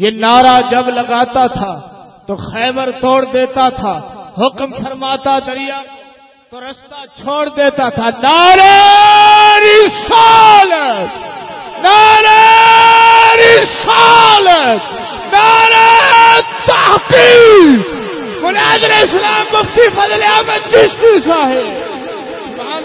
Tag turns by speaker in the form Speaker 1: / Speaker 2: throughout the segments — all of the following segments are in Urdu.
Speaker 1: یہ نعرہ جب لگاتا تھا تو خیبر توڑ دیتا تھا، حکم فرماتا دریا تو رستہ چھوڑ دیتا تھا۔ نعرہ رسالت! نعرہ رسالت! نعرہ تحقیق! مناظر اسلام مفتی فضل احمد چشتی صاحب سبحان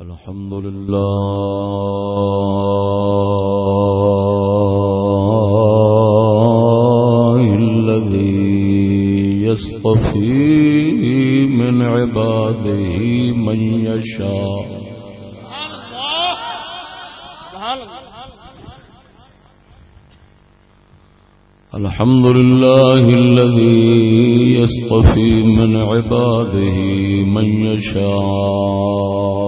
Speaker 1: اللہ
Speaker 2: الحمد لله. الذي يصطفي من عباده من يشاء. الحمد لله الذي يصطفي من عباده من يشاء.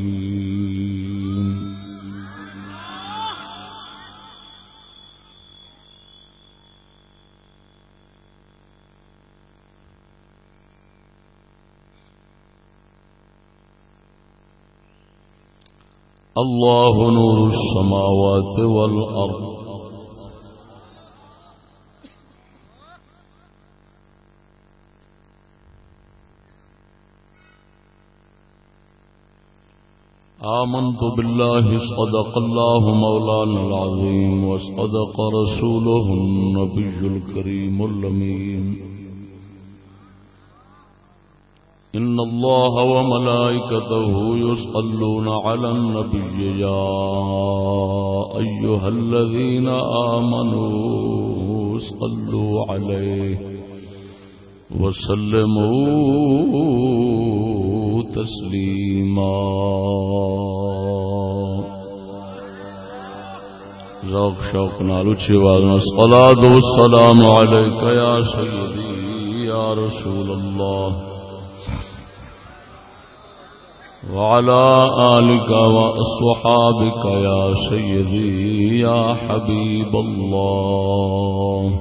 Speaker 2: الله نور السماوات والأرض آمنت بالله صدق الله مولانا العظيم وصدق رسوله النبي الكريم اللمين إن الله وملائكته يصلون على النبي يا أيها الذين آمنوا صلوا عليه وسلموا تسليما ذوق شوق نالو چھ چیوازنا الصلاة والسلام عليك يا سيدي يا رسول الله وعلى آلك وأصحابك يا سيدي، يا حبيب الله.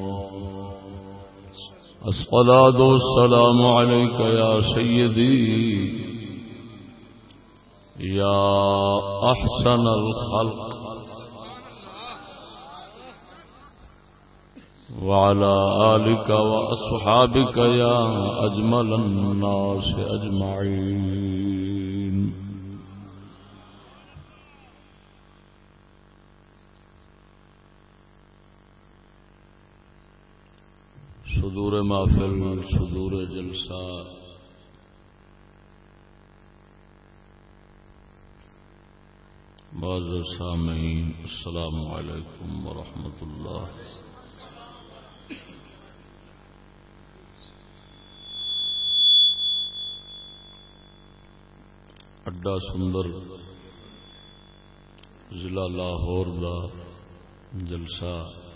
Speaker 2: الصلاة والسلام عليك يا سيدي. يا أحسن الخلق. وعلى آلك وأصحابك يا أجمل الناس أجمعين. صدور محفل، صدور جلسہ۔ معذر سامعین السلام علیکم ورحمۃ اللہ۔ اڈا سندر ضلع لاہور دا جلسہ۔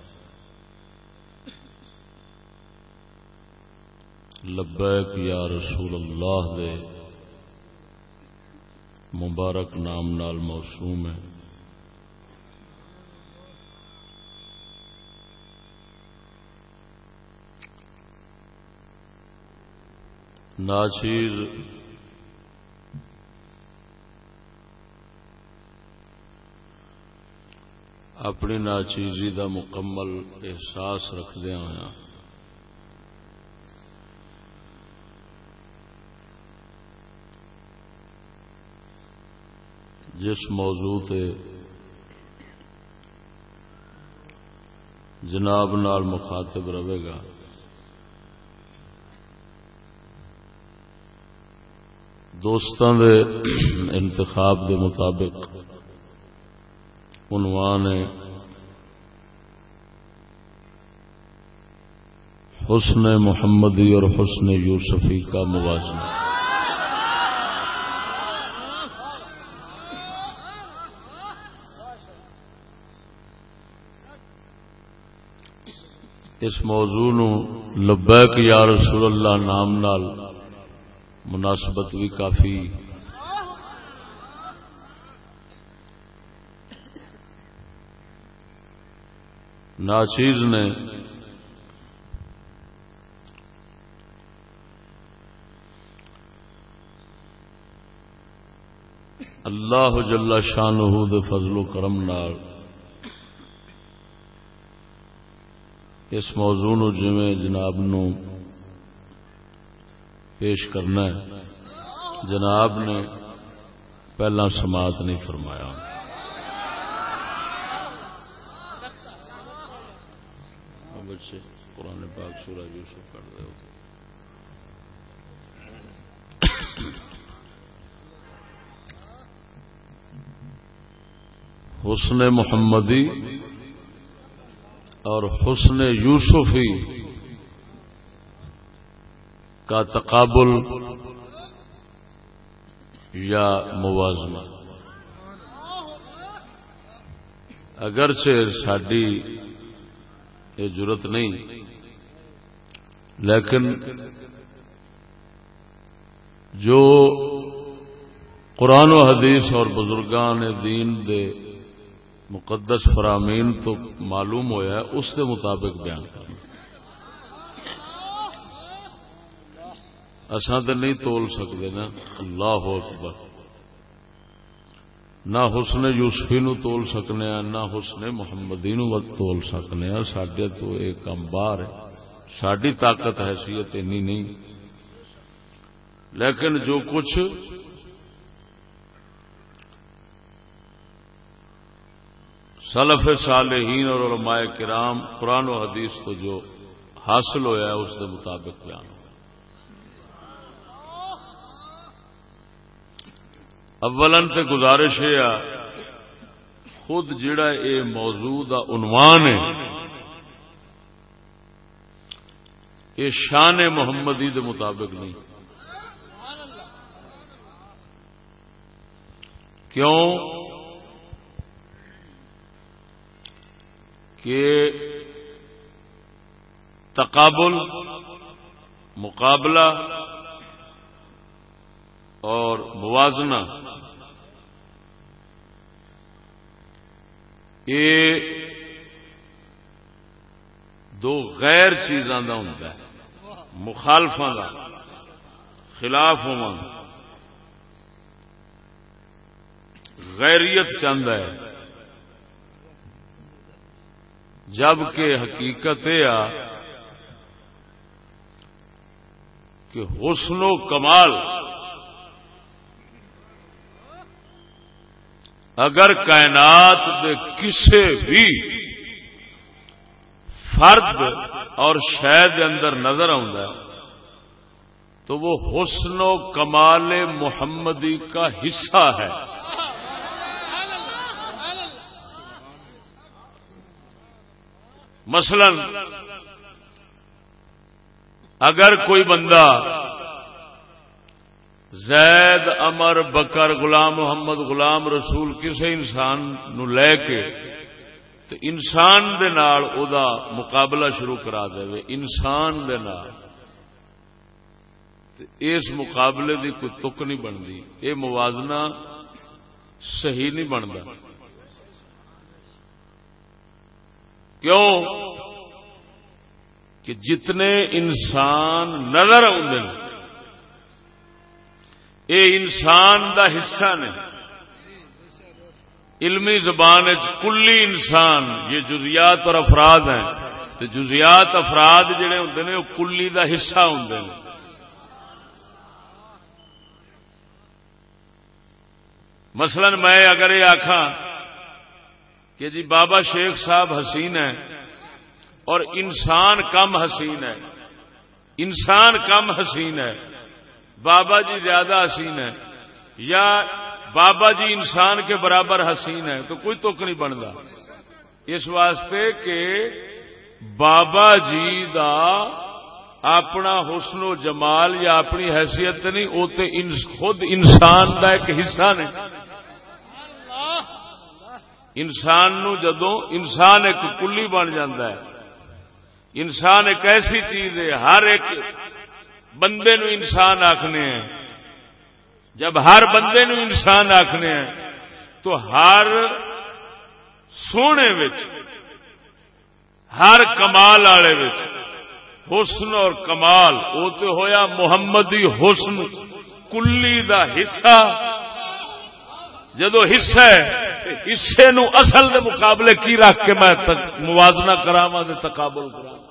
Speaker 2: لبیک یا رسول اللہ دے۔ مبارک نام نال موسوم ہے۔ ناچیز اپنی ناچیزی دا مکمل احساس رکھدہ ہوا جس موضوع تے جناب نال مخاطب رہے گا دوستان دے انتخاب دے مطابق عنوان ہے، حسن محمدی اور حسن یوسفی کا موازنہ۔ اس موضوع نو لبیک یا رسول اللہ نام نال مناسبت بھی کافی۔ ناچیز نے اللہ جل شان دے فضل و کرم نال اس موضوع نو جی جویں جناب نو پیش کرنا ہے۔ جناب نے پہلا سماعت نہیں فرمایا۔ بچے قرآن پاک سورہ یوسف کر رہے ہوتے حسن محمدی اور حسن یوسفی کا تقابل یا موازنہ۔ اگرچہ ساری یہ ضرورت نہیں، لیکن جو قرآن و حدیث اور بزرگان دین دے مقدس فرامین تو معلوم ہوا ہے، اس کے مطابق بیان کرنا۔ تو نہیں تول سکتے نا۔ اللہ اکبر۔ نہ حسن یوسفی نو تول سکنے ہیں نہ حسن محمدی نو تول سکنے ہیں سڈے تو ایک کم باہر ہے۔ ساری طاقت، حیثیت اینی نہیں۔ لیکن جو کچھ سلف صالحین اور علماء کرام قرآن و حدیث تو جو حاصل ہویا ہے، اس کے مطابق بیان اولن تے گزارش ہے، خود جڑا اے موضوع دا عنوان ہے، یہ شان محمدی دے مطابق نہیں۔ کیوں؟ کہ تقابل، مقابلہ اور موازنہ، یہ دو غیر چیزاں کا ہوں مخالفا کا خلاف ہوا غیریت چند ہے۔ جبکہ حقیقت یہ آ کہ حسن و کمال اگر کائنات دے کسے بھی فرد اور شہد اندر نظر آ تو وہ حسن و کمال محمدی کا حصہ ہے۔ مثلا، اگر کوئی بندہ زید امر بکر، غلام محمد، غلام رسول کسی انسان نو لے کے تو انسان دے نال او دا مقابلہ شروع کرا دے، انسان دے نال اس مقابلے دی کوئی تک نہیں بنتی یہ موازنہ صحیح نہیں بنتا۔ کیوں؟ کہ جتنے انسان نظر آدھے اے انسان دا حصہ نے، علمی زبان کلی انسان، یہ جزیات اور افراد ہیں تو جزیات افراد جڑے ہوں نے، وہ کلی دا حصہ ہوں نے۔ مثلا میں اگر یہ آخا کہ جی بابا شیخ صاحب حسین ہے اور انسان کم حسین ہے انسان کم حسین ہے بابا جی زیادہ حسین ہے یا بابا جی انسان کے برابر حسین ہے تو کوئی تک نہیں بنتا۔ اس واسطے کہ بابا جی دا اپنا حسن و جمال یا اپنی حیثیت نہیں، وہ تو خود انسان دا ایک حصہ نے۔ انسان نو جدو انسان ایک کلی بن جاتا ہے۔ انسان ایک ایسی چیز ہے، ہر ایک بندے نو انسان آخنے ہیں۔ جب ہر بندے نو انسان آخنے ہیں، تو ہر سونے وچ، ہر کمال والے حسن اور کمال وہ تو ہویا محمدی حسن، کلی دا حصہ۔ جدو حصہ ہے، حصے نو اصل دے مقابلے کی رکھ کے میں موازنہ کراوا تقابل کرا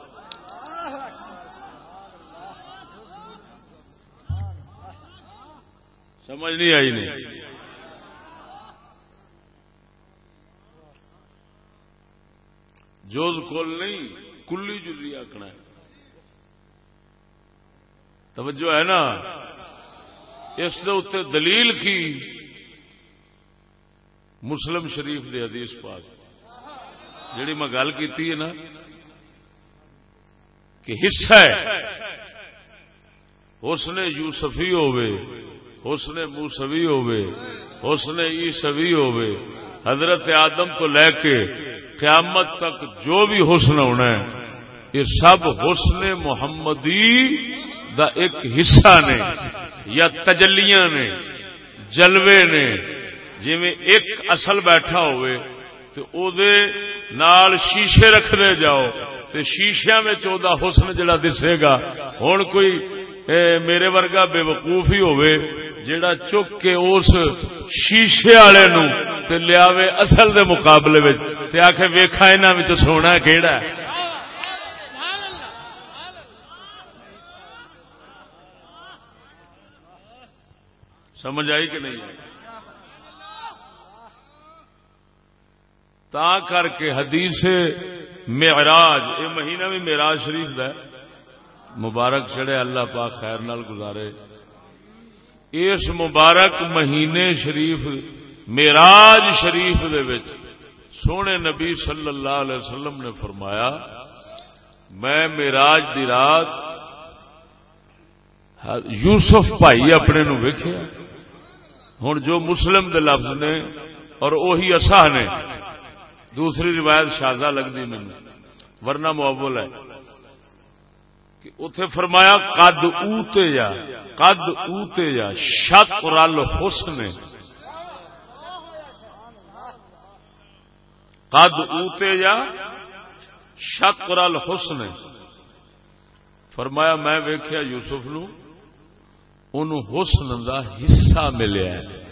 Speaker 2: سمجھ نہیں آئی نہیں۔ جوز کول نہیں، کلی جلی آکنا ہے۔ توجہ ہے نا؟ اس اتنے دلیل کی؟ مسلم شریف دے حدیث پاس جڑی میں گل کی ہے نا، کہ حصہ ہے۔ اس نے یوسفی ہوئے حسن موسوی ہوئے حسن عیسوی ہوئے حضرت آدم کو لے کے قیامت تک جو بھی حسن ہونا ہے، یہ سب حسن محمدی دا ایک حصہ نے، یا تجلیاں نے، جلوے نے جی ایک اصل بیٹھا ہوئے، تو او دے نال شیشے رکھنے جاؤ تو شیشیا میں چودہ حسن جڑا دسے گا۔ ہوں کوئی میرے ورگا بے وقوف ہی ہوئے، جڑا چک کے اس شیشے والے نو تے لیاوے اصل دے مقابلے وچ، تے آکھے ویکھا انہاں وچ سونا کیڑا ہے؟ سمجھ آئی کہ نہیں تا کر کے حدیث معراج، یہ مہینہ بھی معراج شریف ہے۔ مبارک چڑھے، اللہ پاک خیر نال گزارے۔ اس مبارک مہینے شریف میراج شریف دے وچ سونے نبی صلی اللہ علیہ وسلم نے فرمایا، میں میراج دی رات یوسف بھائی اپنے نو ویکیا ہوں جو مسلم دے لفظ نے اور وہی اصا نے دوسری روایت شازہ لگتی مجھے ورنہ معول ہے کہ اتے فرمایا، قد اوتے یا، قد اوتے یا شک الحسن۔ قد اوتے یا شک رل حسن فرمایا، میں ویخیا یوسف نو ان حسن دا حصہ ملیا ہے۔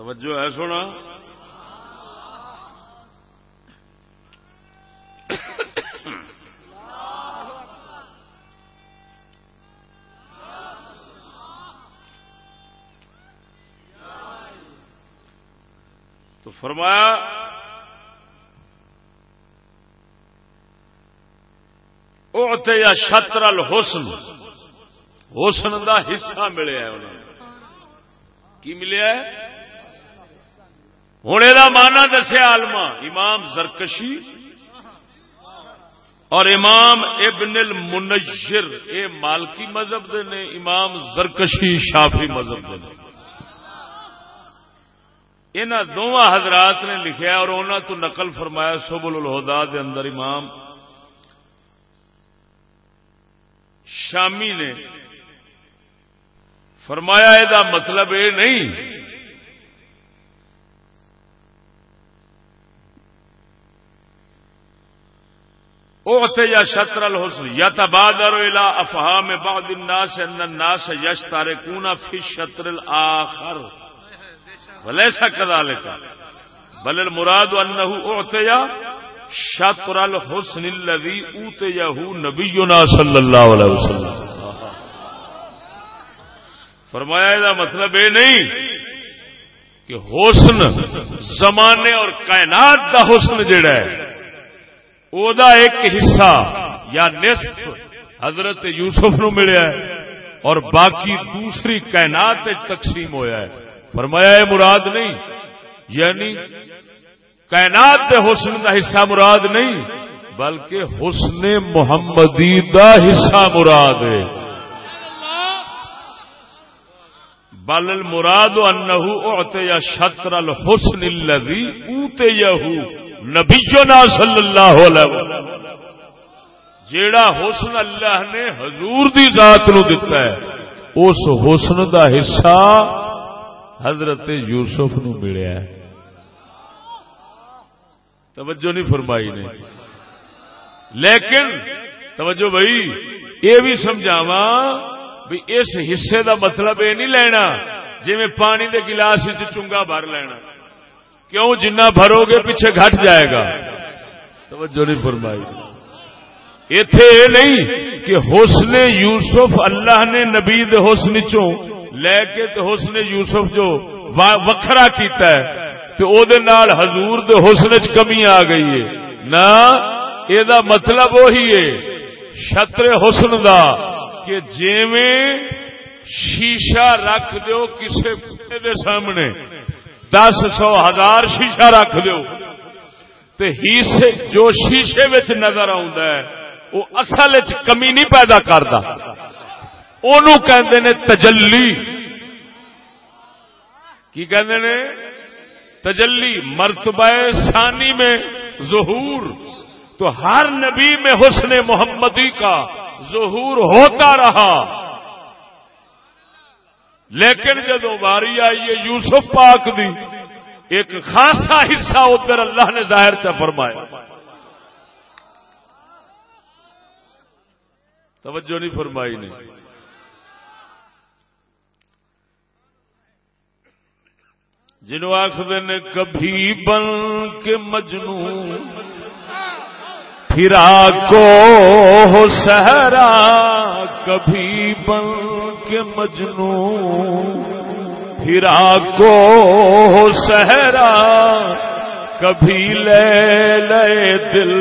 Speaker 2: توجہ ہے سونا؟ تو فرمایا اوتے یا شطر الحسن۔ حسن دا حصہ ملیا ہے انہوں کی ملیا ہے؟ ہوں یہ مانا دسیا آلما امام زرکشی اور امام ابن المنشر اے مالکی مذہب دے نے، امام زرکشی شافی مذہب دے نے۔ ان دونوں حضرات نے لکھا اور انہوں تو نقل فرمایا سبل الہدا دے اندر امام شامی نے۔ فرمایا یہ مطلب یہ نہیں اوتے یا شطر الحسن، یا تبادر الى افہام بعض الناس ان الناس یشترکون فی الشطر الاخر. ولیسا كذلك بل المراد انه اوتے شطر الحسن الذي اوتيه نبینا صلی اللہ علیہ وسلم. فرمایا یہ مطلب یہ نہیں کہ حسن زمانے اور کائنات دا حسن جڑا ہے۔ او دا ایک حصہ یا نصف حضرت یوسف نو ملیا ہے اور باقی دوسری کائنات تقسیم ہویا ہے۔ فرمایا یہ مراد نہیں یعنی کائنات دے حسن دا حصہ مراد نہیں، بلکہ حسن محمدی دا حصہ مراد ہے۔ بل المراد انه اعطي شطر الحسن الذي اوتيه نبینا صلی اللہ علیہ وسلم، جیڑا حسن اللہ نے حضور دی ذات نو دیتا ہے، اس حسن دا حصہ حضرت یوسف نو ملیا ہے۔ توجہ نہیں فرمائی نے۔ لیکن، توجہ بھائی، یہ بھی سمجھاوا بھی اس حصے دا مطلب یہ نہیں لینا جی میں پانی دے گلاس چنگا بھر لینا۔ کیوں جنہ بھرو گے پیچھے گھٹ جائے گا؟ توجہ نہیں فرمائی۔ اتے یہ نہیں کہ حسن یوسف اللہ نے نبی دے حسن چوں لے کے تے حسن یوسف جو وکھرا کیتا ہے، تے او دے نال حضور دے حسن چ کمی آ گئی ہے۔ نہ اے دا مطلب وہی ہے، شطر حسن دا کہ جیویں شیشہ رکھ دیو کسے دے سامنے۔ دس سو ہزار شیشہ رکھ دو جو شیشے نظر ہے، وہ اصل کمی نہیں پیدا کرتا نے تجلی۔ کی نے؟ تجلی، مرتبہ ثانی میں ظہور۔ تو ہر نبی میں حسن محمدی کا ظہور ہوتا رہا۔ لیکن جدو باری آئی ہے یوسف پاک دی، ایک خاصا حصہ ادھر اللہ نے ظاہر سے فرمایا۔ توجہ نہیں فرمائی نے۔ جنو آخر نے، کبھی بن کے مجنو پھرا کو ہو سہرا کبھی بن کے مجنو پھرا کو ہو سہرا کبھی لے لے دل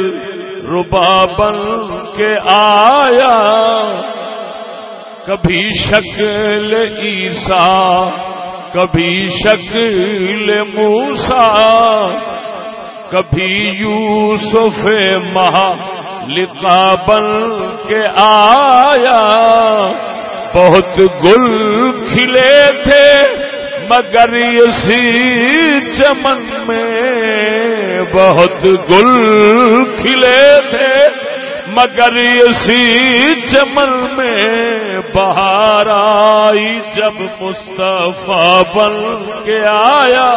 Speaker 2: ربا بن کے آیا۔ کبھی شکل عیسا کبھی شکل موسا کبھی یوسف مہا لکھا بن کے آیا۔ بہت گل کھلے تھے مگر اسی چمن میں بہت گل کھلے تھے مگر اسی چمن میں بہار آئی جب مصطفیٰ بن کے آیا۔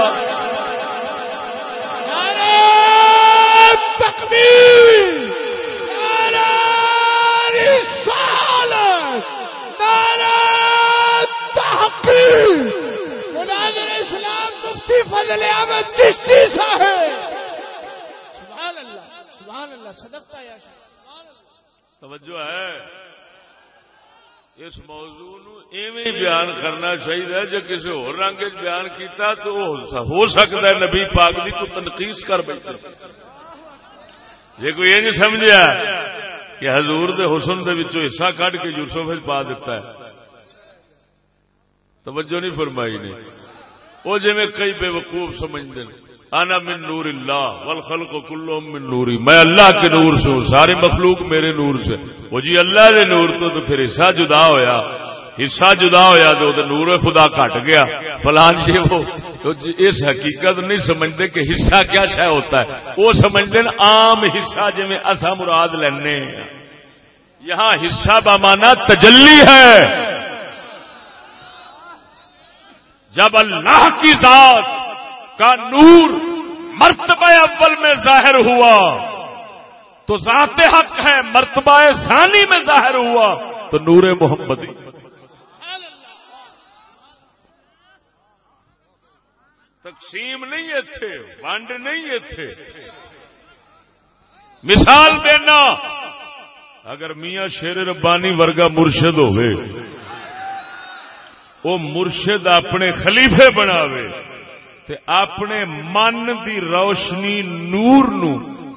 Speaker 1: اسلام مفتی فضل احمد چشتی صاحب. سبحان اللہ سبحان اللہ صدقتا یا
Speaker 2: توجہ ہے۔ اس موضوع نو ایویں بیان کرنا چاہیے جو کسی اور رنگ بیان کیتا تو ہو سکتا ہے نبی پاک دی تو تنقید کر بیٹھے۔ جی کوئی یہ سمجھا کہ حضور دے حسن دے وچوں حصہ کٹ کے یوسف پا دیتا ہے۔ توجہ نہیں فرمائی نے۔ وہ جی میں کئی بے وقوف سمجھتے ہیں انا من نور اللہ والخلق کلهم من نوری۔ میں اللہ کے نور سے ہوں ساری مخلوق میرے نور سے۔ وہ جی اللہ دے نور تو, تو پھر حصہ جدا ہویا۔ حصہ جدا ہویا تو نور خدا کٹ گیا۔ فلان جی وہ تو جی اس حقیقت نہیں سمجھتے کہ حصہ کیا شہ ہوتا ہے۔ وہ سمجھتے ہیں عام حصہ جی میں اصا مراد لینے یہاں حصہ بامانا تجلی ہے۔ جب اللہ کی ذات کا نور مرتبہ اول میں ظاہر ہوا، تو ذات حق ہے، مرتبہ ثانی میں ظاہر ہوا، تو نور محمدی۔ تقسیم نہیں تھے ونڈ نہیں تھے مثال دینا، اگر میاں شیر ربانی ورگا مرشد ہوئے وہ مرشد اپنے خلیفے بناوے، تے اپنے من دی روشنی نور نو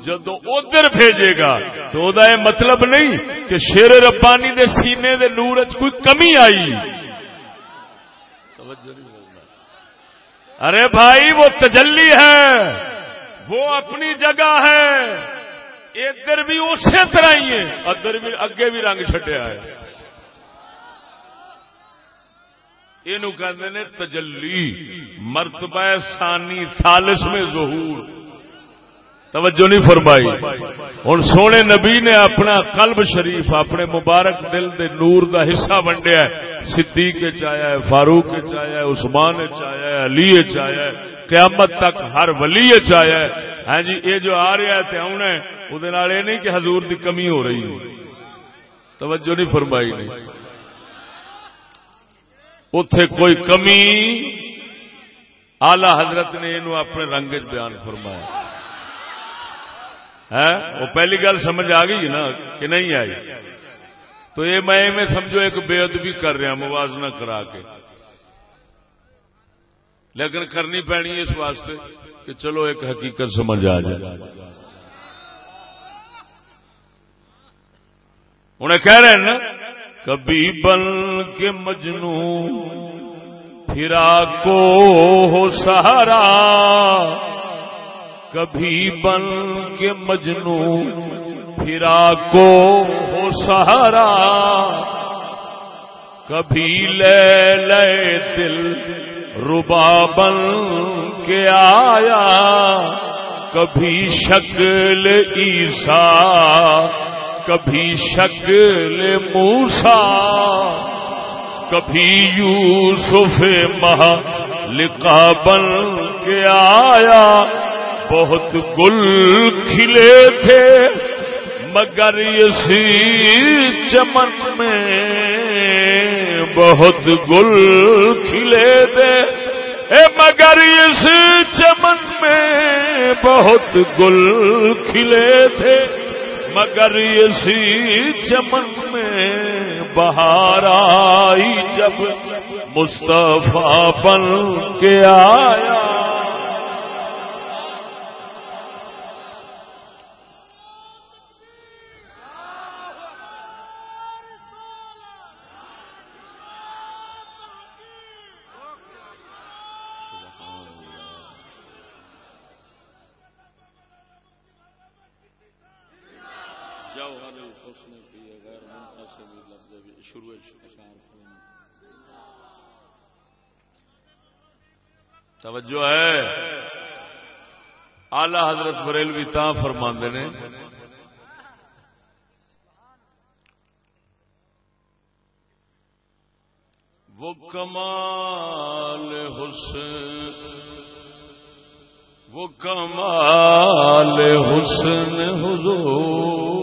Speaker 2: جدو ادھر بھیجے گا، تو دا یہ مطلب نہیں کہ شیر ربانی دے سینے دے نور کوئی کمی آئی۔ ارے بھائی، وہ تجلی ہے۔ وہ اپنی جگہ ہے۔ ادھر بھی اسی طرح ہی ہے۔ ادھر بھی، اگے بھی رنگ چڈیا ہے۔ یہ کہ تجلی، مرتبہ ثانی، ثالث میں ظہور۔ توجہ نہیں فرمائی۔ ہوں سونے نبی نے اپنا قلب شریف، اپنے مبارک دل دے نور دا حصہ ونڈیا صدیق چایا ہے، فاروق چایا ہے، عثمان چایا ہے، علی چایا ہے۔ قیامت تک ہر ولی چایا ہے۔ ہاں جی یہ جو آ رہا ہے آنا ہے وہ نہیں کہ حضور دی کمی ہو رہی ہے۔ توجہ نہیں فرمائی نہیں۔ اتے کوئی کمی۔ آلہ حضرت نے یہ اپنے رنگ بیان فرمایا۔ وہ پہلی گل سمجھ آ گئی نا کہ نہیں آئی۔ تو یہ میں سمجھو ایک بے ادبی کر رہا موازنہ کرا کے۔ لیکن کرنی پینی اس واسطے کہ چلو ایک حقیقت سمجھ آ جائے۔ انہیں کہہ رہے ہیں نا، کبھی بن کے مجنو پھرا کو ہو سہارا۔ کبھی بن کے مجنو پھرا کو ہو سہارا۔ کبھی لے لے دل ربا بن کے آیا۔ کبھی شکل عیسا کبھی شکل موسا کبھی یوسف مہا لکھا بن کے آیا۔ بہت گل کھلے تھے، مگر اسی چمن میں بہت گل کھلے تھے۔ اے مگر اس چمن میں بہت گل کھلے تھے، مگر اسی چمن میں بہار آئی جب مصطفیٰ بن کے آیا۔ توجہ ہے۔ آلہ حضرت بریلوی تا فرما نے، وہ کمال حسن، وہ کمال حسن حضور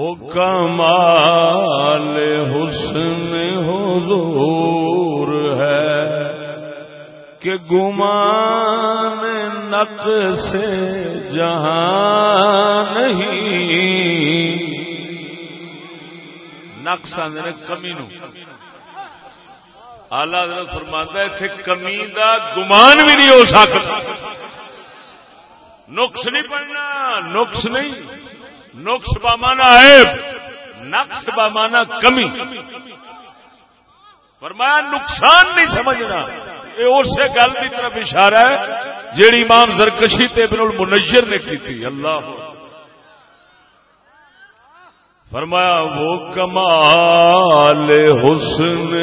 Speaker 2: وہ کمال حسن حضور ہے کہ گمان نق سے جہاں نہیں۔ نقص آدھے کمی نو۔ آلہ حضرت فرماتا اتنے کمی دا گمان بھی نہیں ہو سکتا نقص نہیں پڑنا نقص نہیں۔ نقص بامانا ہے نقص بامانا کمی۔ فرمایا، نقصان نہیں سمجھنا۔ یہ اسی گل کی طرف اشارہ ہے، جیڑی امام زرکشی تے ابن المنجر نے کی تھی۔ اللہ۔ فرمایا، وہ کمال حسن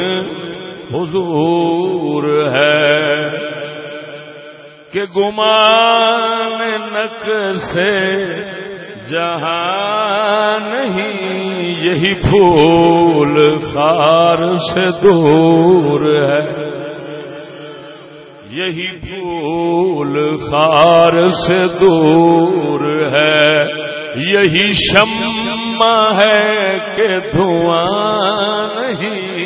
Speaker 2: حضور ہے کہ گمان نک سے جہاں نہیں، یہی پھول خار سے دور ہے۔ یہی پھول خار سے دور ہے۔ یہی شمع ہے کہ دھواں نہیں۔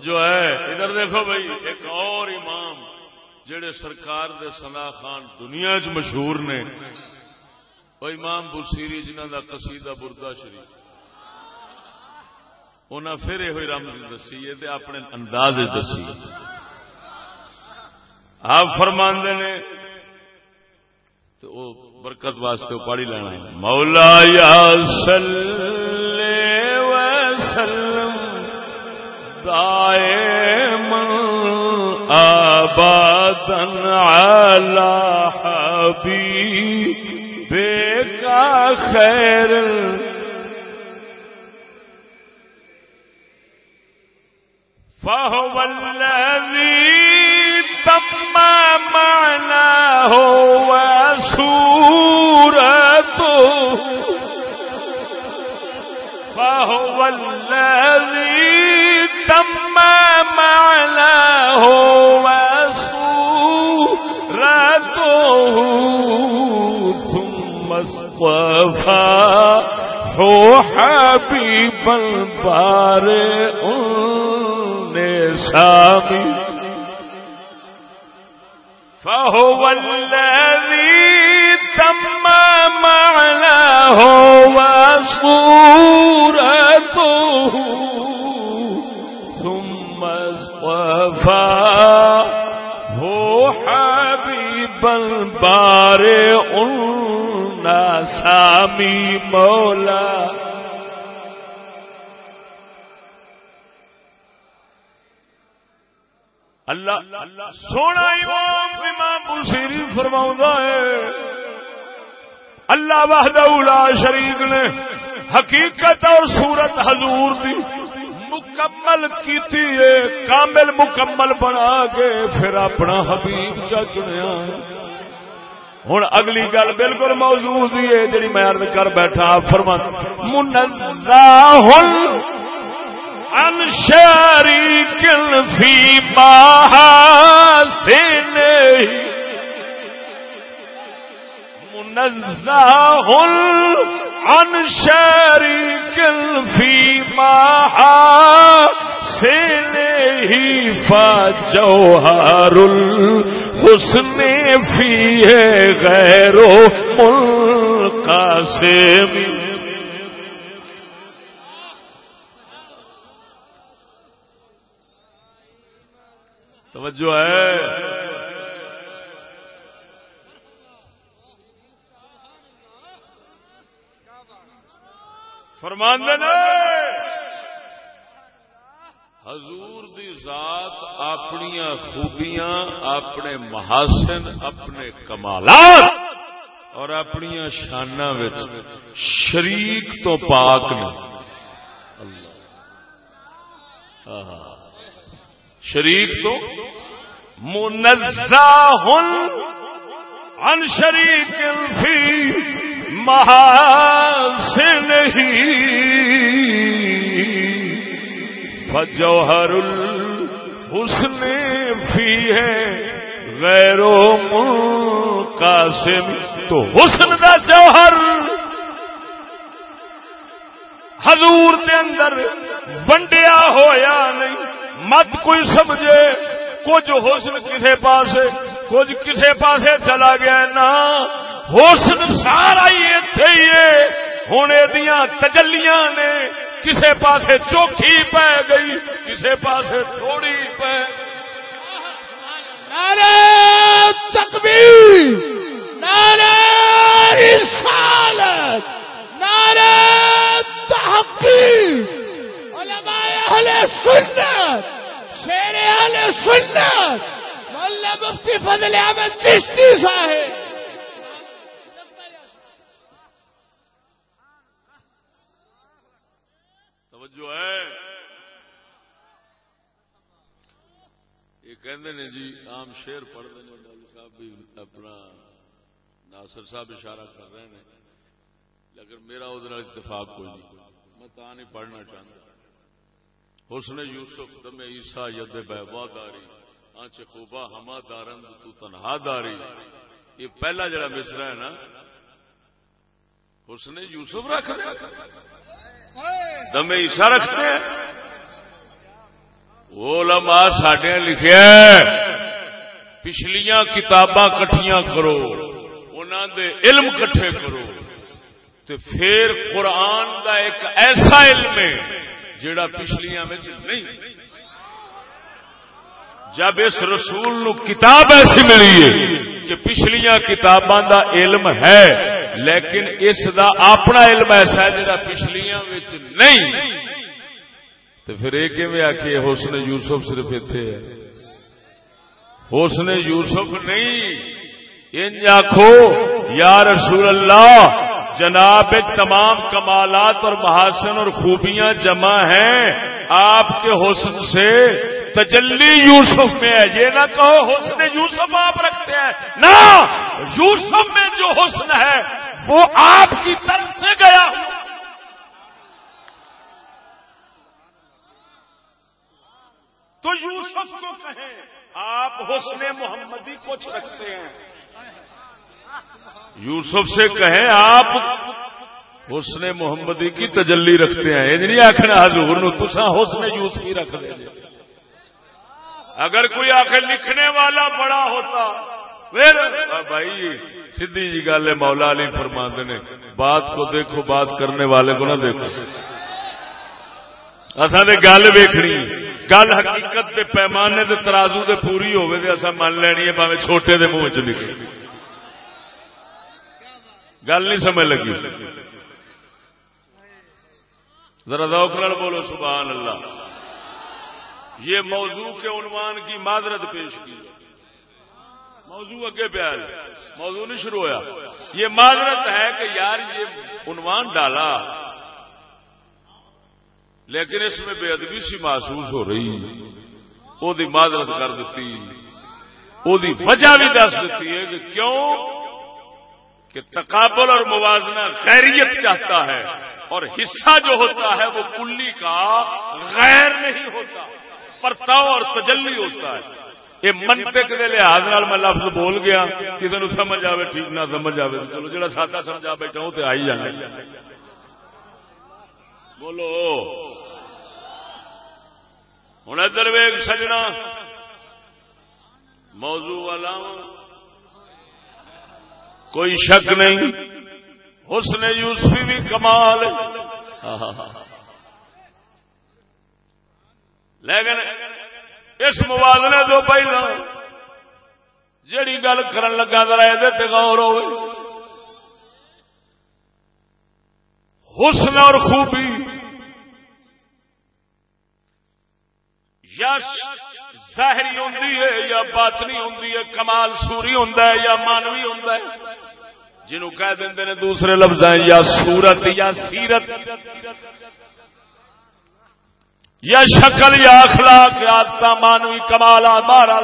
Speaker 2: توجہ ہے۔ ادھر دیکھو بھائی، ایک اور امام جڑے سرکار دے سنا خان دنیا چ مشہور نے، وہ امام بسیری جنہ دا قصیدہ بردا شریف۔ انہیں پھر یہ رمز دسی ہے اپنے انداز دسی۔ آپ فرماندے نے، تو برکت واسطے پڑھی لینا مولا یا صلی آبادا على حبيبك خير. فهو الذي تم معناه وسورته فهو الذي تم معناه وسورته ثم اصطفاه حبيب البارئ النسامي فهو الذي تم معناه وصورته ثم اصطفاه حبيب البارئ النسامي مولا۔ اللہ سونا امام امام بلشیری فرما ہے۔ اللہ وحدہ لا شریک نے حقیقت اور صورت حضور دی مکمل کیتی ہے، کامل مکمل بنا کے پھر اپنا حبیب چا چنیا ہوں اگلی گل بالکل موجود ہے جی میں عرض کر بیٹھا فرما منزا عن شريك في محاسنه منزه عن شريك في محاسنه فجوهر الحسن فيه غير منقسم توجہ ہے۔ فرماندن حضور دی ذات اپنی خوبیاں، اپنے محاسن، اپنے کمالات اور اپنی شانہ شریک تو پاک نے۔ اللہ۔ شریک تو منزہ عن شریک فی۔ محاسن ہی۔ فجوہر الحسن فی ہے غیرو قاسم تو حسن دا جوہر۔ حضور دے اندر بنڈیا ہویا نہیں۔ مت کوئی سمجھے۔ کچھ حسن کسی پاس کچھ کسی پاس چلا گیا نا۔ حسن سارا ہی اتے ہی ہے۔ ہوں یہ تجلیاں نے کسی پاس چوکھی پی گئی کسی پاس تھوڑی پی
Speaker 1: نعرہ تکبیر، نعرہ رسالت، نعرہ حقی علماء اہل سنت شیر اہل سنت مولا مفتی فضل احمد چشتی صاحب۔
Speaker 2: توجہ ہے؟ یہ کہندے نے جی عام شیر پڑھ دیں صاحب بھی اپنا ناصر صاحب اشارہ کر رہے ہیں لیکن میرا ادھر اتفاق کوئی نہیں۔ میں تا نہیں پڑھنا چاہتا حسن یوسف، دم عیسا ید بہوا داری، آنچ خوبا ہما دارند، تو تنہا داری۔ یہ پہلا جڑا مصرا ہے نا، حسن یوسف رکھ دم عیسا رکھتے ہیں۔ علماء ساڈیا لکھیا پچھلیاں کتاباں کٹھیاں کرو انہوں دے علم کٹھے کرو۔ تے پھر قرآن دا ایک ایسا علم ہے جڑا پچھلیاں نہیں۔ جب اس رسول نو کتاب ایسی ملی ہے کہ پچھلیاں کتاباں دا علم ہے لیکن اس دا اپنا علم ایسا ہے جڑا پچھلیاں نہیں۔ تو پھر یہ کہ آخیے حسن یوسف صرف اتنے ہے۔ حسن یوسف نہیں۔ ان آخو یا رسول اللہ، جناب تمام کمالات اور محاسن اور خوبیاں جمع ہیں۔ آپ کے حسن سے تجلی یوسف میں ہے۔ یہ نہ کہو حسن یوسف آپ رکھتے ہیں۔ نہ! یوسف میں جو حسن ہے، وہ آپ کی طرف سے گیا۔ تو یوسف کو کہیں آپ حسن محمدی کچھ رکھتے ہیں۔ یوسف سے کہیں آپ حسن محمدی کی تجلی رکھتے ہیں۔ یہ نہیں آخر حضور نو تسا حسن یوسف ہی رکھ دیں اگر کوئی آخر لکھنے والا بڑا ہوتا۔ بھائی سیدھی جی گل ہے، مولا علی فرماند نے، بات کو دیکھو، بات کرنے والے کو نہ دیکھو۔ اصا نے گل ویکنی گل حقیقت کے پیمانے کے ترازو کے پوری ہوے ہوگی اصا من لینی ہے پہ چھوٹے دے منہ چ نکلے گل نہیں سمجھ لگی۔ ذرا روکڑ بولو، سبحان اللہ۔ یہ موضوع کے عنوان کی معذرت پیش کی۔ موضوع اگے پیار موضوع نہیں شروع ہوا یہ معذرت ہے کہ یار یہ عنوان ڈالا۔ لیکن اس میں بے ادبی سی محسوس ہو رہی۔ وہ معذرت کر دیتی۔ وہ وجہ بھی دس دیتی ہے کہ کیوں؟ کہ تقابل اور موازنہ خیریت چاہتا ہے۔ اور حصہ جو ہوتا ہے وہ کلی کا غیر نہیں ہوتا پرتاؤ اور تجلی ہوتا ہے۔ یہ منطق کے لحاظ میں لفظ بول گیا، کسی سمجھ آئے ٹھیک نہ سمجھ آئے چلو جا سادہ سمجھا بیٹھا ہوں تو آئی جانا۔ بولو۔ ہوں ادھر ویگ سجنا۔ موضوع والا۔ کوئی شک نہیں۔ حسن یوسفی بھی کمال لیکن اس موازنے تو پہلا جیڑی گل کرن لگا ذرا یہ غور ہو حسن اور خوبی یا ظاہری ہوں یا باطنی ہوں کمال سوری ہوں یا مانوی ہوں جنہوں کہہ دیں نے دوسرے لفظ یا سورت یا سیرت یا شکل یا اخلاق یا مانوی کمالا مارا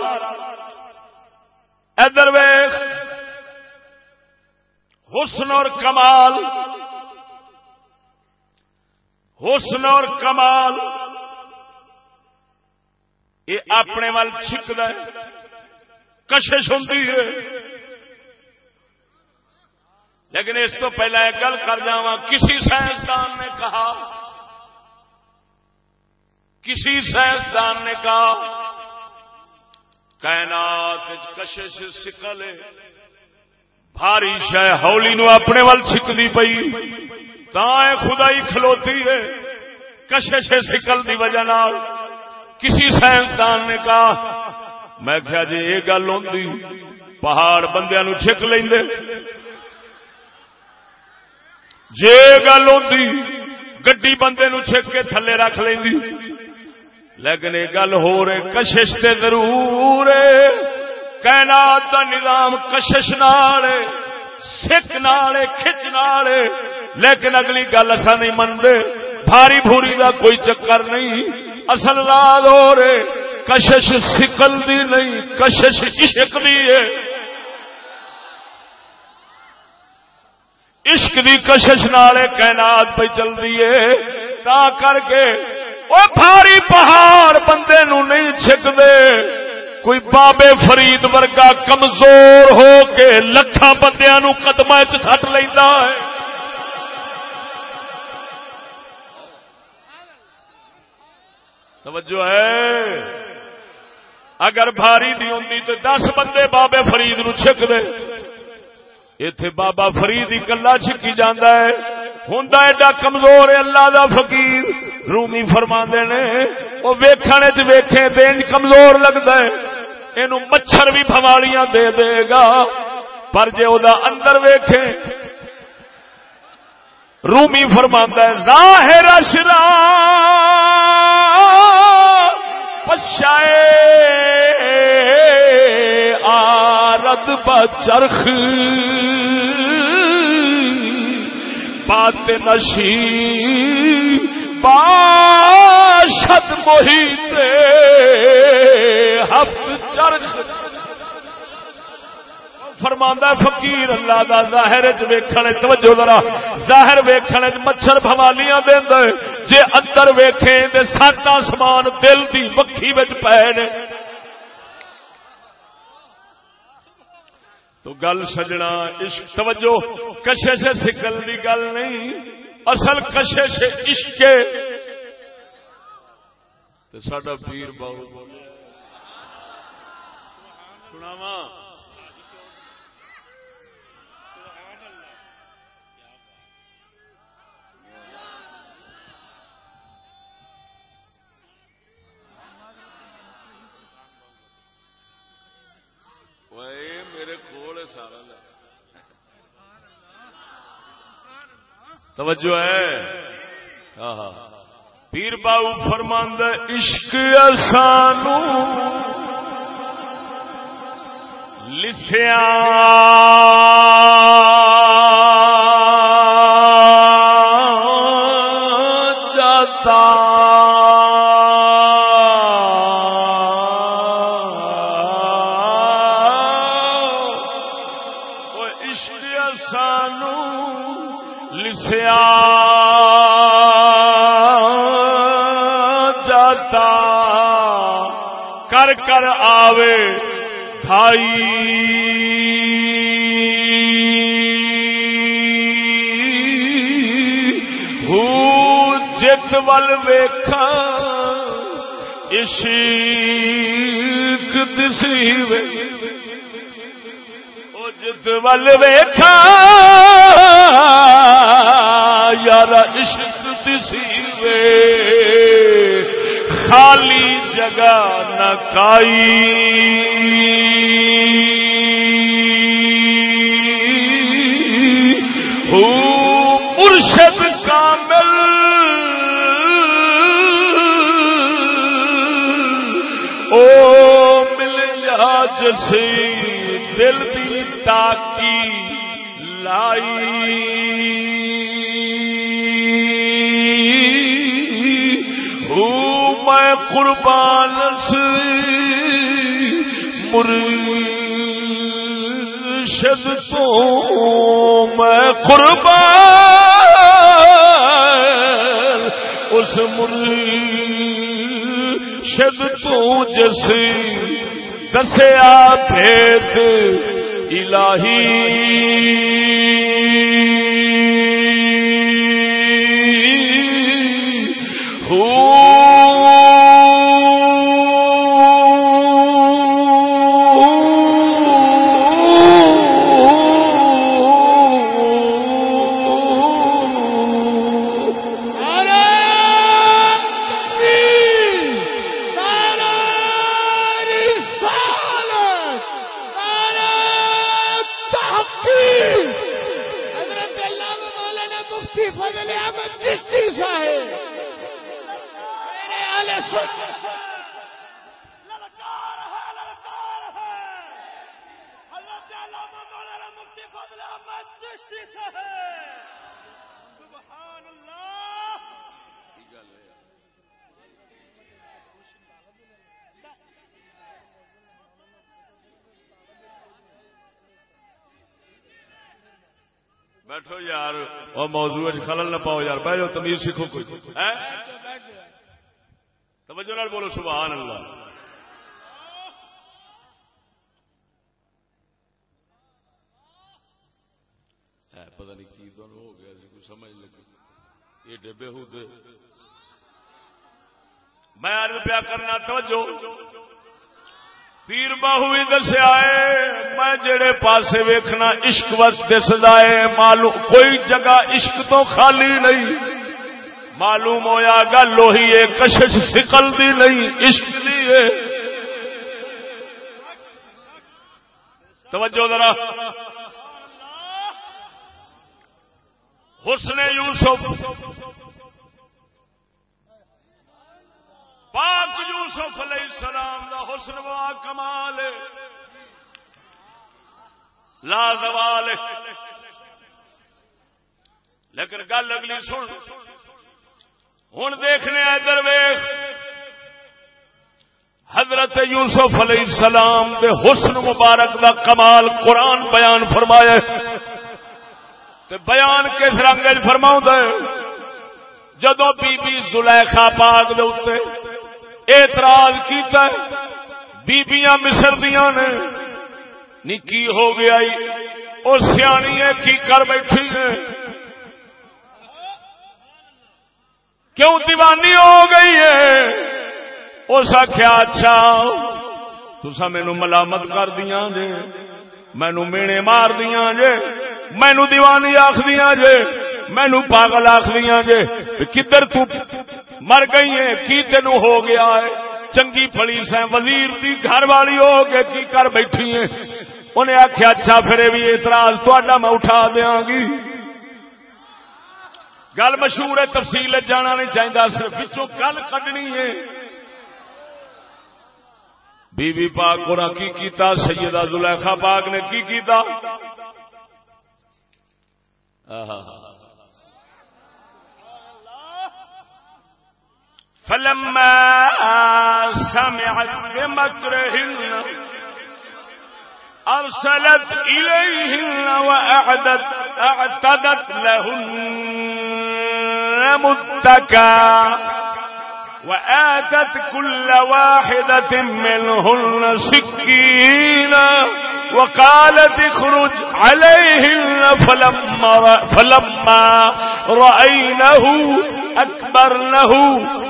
Speaker 2: ادھر ویخ حسن اور کمال، حسن اور کمال، یہ اپنے وال چھکد کشش ہوں لیکن اس تو پہلے ایک گل کر جا کسی سائنسدان نے کہا، کسی سائنسدان نے کہا، کائنات کشش سکل بھاری شہ ہولی نو اپنے ول چھکتی پئی تا خدائی کھلوتی ہے، کشش سکل دی وجہ نال۔ کسی سائنسدان نے کہا، میں کیا جی یہ گل ہوں پہاڑ بندیا نو چھک لیں جی گل ہوتی گڈی بندے نو چھک کے تھلے رکھ لینی لیکن یہ گل ہو رہے کشش تے ضرور کائنات دا نظام کشش نال سکھ نال کھچ نال لیکن اگلی گل اصا نہیں منتے بھاری بھوری دا کوئی چکر نہیں۔ اصل رات ہو رہے کشش سکل دی نہیں، کشش عشق دی ہے عشق دی کشش نالے کائنات پہ چل ہے تا کر کے وہ بھاری پہاڑ بندے نو نہیں چھک دے کوئی بابے فرید ورگا کمزور ہو کے لکھا بندیا نو قدم چٹ لینا ہے۔ توجہ ہے۔ اگر بھاری دی ہوں تو دس بندے بابے فرید نو چھک دے اتے بابا فرید ہی کلا چھکی جانا ہے۔ ہوں ایڈا کمزور ہے اللہ دا فقیر۔ رومی فرما نے وہ ویخنے ویکھے بینج کمزور لگتا ہے۔ یہ مچھر بھی فوالیاں دے دے گا۔ پر جے او دا اندر ویکھے، رومی فرما ہے، ظاہر اشرا پشائے آرد بچرخ۔ بات نشی باشد محیط ہفت چرخ فرماندہ فقیر اللہ دا ظاہر ویکھنے، توجہ ذرا، ظاہر ویکھنے مچھر بھوالیاں دیندا جے اندر ویکھے تے سات آسمان دل دی مکھی وچ پے نے۔ تو گل سجنا، عشق، توجہ، کشے سے سکل دی گل نہیں، اصل کشے سے عشق ساڈا پیر بہو سناواں سناوا سارا توجہ ہے؟ ہاں،, ہاں۔ پیر باؤ فرماند عشق سانو لسیا کر آوے۔ بھائی۔ جت ول ویخا عشق دسی او جت ول ویخا یار عشق دسی وے۔ خالی جگہ۔ نکائی مرشد کامل۔ او مل جا جسی دل دی تاکی لائی۔ میں قربان مرشد تو میں قربان اس مرشد تو جیسے دسیا بھیت الہی۔ وہ موضوع خلل نہ پاؤ یار بہ جاؤ تمیز سیکھو کوئی۔ توجہ نال بولو سبحان اللہ۔ پتہ نہیں کی ہو گیا کوئی سمجھ لگی۔ یہ ڈبے ہو میں عرض پیا کرنا توجہ۔ پیر باہو بھی دسیا ہے، میں جڑے پاسے ویکھنا عشق وس دسدا ہے، معلوم کوئی جگہ عشق تو خالی نہیں۔ معلوم ہویا گا لوہی ہے، کشش سکل دی نہیں، عشق دی ہے۔ توجہ ذرا۔ حسن یوسف۔ پاک یوسف علیہ السلام دا حسن و کمال لا زوال لیکن گل اگلی سن۔ ہوں دیکھنے ادھر ویخ حضرت یوسف علیہ السلام دے حسن مبارک دا کمال قرآن بیان فرمایا تے بیان کس رنگ فرماؤں جدو بی بی زلیخا پاک دے اتنے اعتراض کیتا ہے۔ بیبیاں مصر دیا نے۔ نکی ہو گیا اور سیانی ہے کی کر بیٹھی ہے کیوں دیوانی ہو گئی ہے؟ اس آخیا اچھا تسا مینو ملامت کر دیا جے۔ مینو مینے مار دیا جے۔ مینو دیوانی آخ دیا جے۔ مینو پاگل آخ جے کدھر تو مر گئی ہے کی تین ہو گیا ہے؟ چنگی پڑی سا وزیر کی گھر والی ہو کے کی کر بیٹھی ہے انہیں آخیا اچھا پھر بھی اعتراض تا میں اٹھا دیا گی۔ گل مشہور ہے، تفصیل جانا نہیں چاہیے صرف پچھوں گل کڈنی ہے۔ بی بی پاک کو کی کیتا؟ سیدہ زلیخا پاک نے کی کیتا؟ آہا۔ فلما سمعت بمكرهن أرسلت إليهن وأعدت أعتدت لهن متكا وآتت كل واحدة منهن سكينا. وقالت اخرج عليهن فلما, فلما رأينه أكبرنه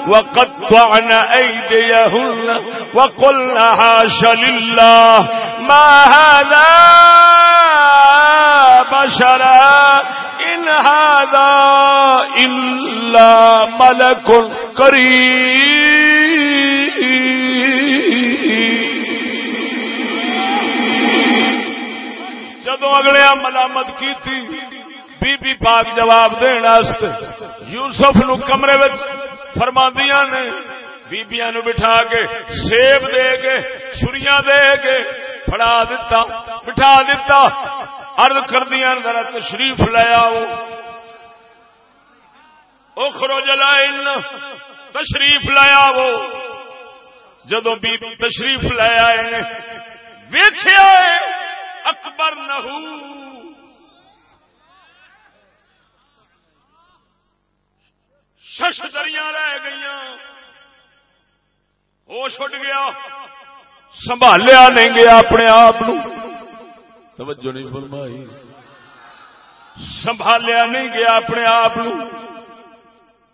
Speaker 2: وقطعن أيديهن وقلنا حاش لله ما هذا بشرا إن هذا إلا ملك كريم جدو اگلے ملامت کی تھی بی بی پاک جواب دینا یوسف نو کمرے فرما نے، بیبیاں نو بٹھا کے سیب دے کے، چھریاں دے کے فڑا دتا، بٹھا دتا ارد کردیا ذرا تشریف لے آؤ۔ اخرو جلا تشریف لے آو جدو بی تشریف لے آئے ویخیا اکبر نہ شش دریا رہ گئی ہوش اٹھ گیا۔ سنبھالیا نہیں گیا اپنے آپ توجہ نہیں فرمائی۔ سنبھالیا نہیں گیا اپنے آپ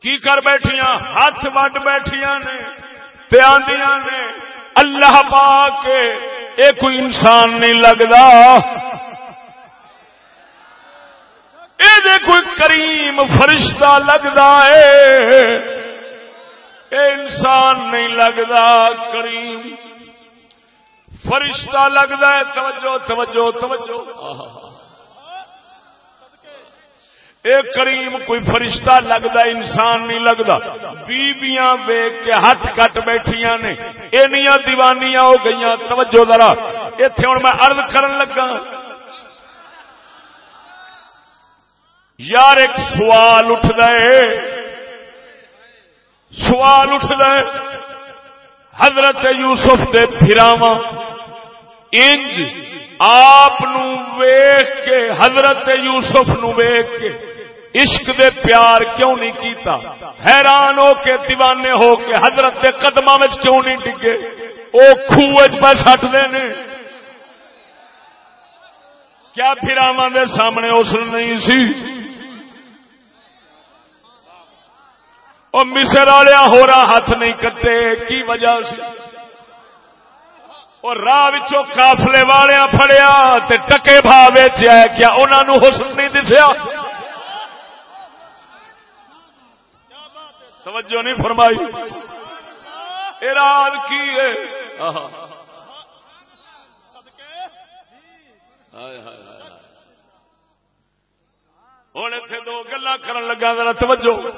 Speaker 2: کی کر بیٹھیا ہاتھ وڈ بیٹھیا نے۔ پیاندیاں نے۔ اللہ پا کے یہ کوئی انسان نہیں لگتا یہ کوئی کریم فرشتہ لگتا ہے اے انسان نہیں لگتا کریم۔ فرشتہ لگتا ہے توجہ توجہ توجہ۔ اے کریم کوئی فرشتہ لگتا انسان نہیں لگتا بیبیاں ویگ کے ہاتھ کٹ بیٹھیاں نے۔ اینیاں دیوانیاں ہو گئی توجہ ذرا، ایتھے ہوں میں عرض کرن لگا۔ یار، ایک سوال اٹھ ہے۔ سوال اٹھ ہے۔ حضرت یوسف دے پھراواں۔ انج آپ ویخ کے، حضرت یوسف نو ویخ کے۔ عشق دے پیار کیوں نہیں کیتا؟ حیران ہو کے دیوانے ہو کے حضرت کے قدم کیوں نہیں ڈگے؟ وہ خوہ پہ سٹ دے نے۔ کیا پھراوا دے سامنے اس نہیں سی؟ وہ مصر والیا ہو رہا ہاتھ نہیں کٹے، کی وجہ سی؟ اور راہ کافلے والیا فڑیا ٹکے بھا ویچیا کیا انہوں حسن نہیں دسیا؟ توجہ نہیں فرمائی۔ اراد کی ہے؟ ہوں اتنے دو گلا کر لگا، ذرا توجہ۔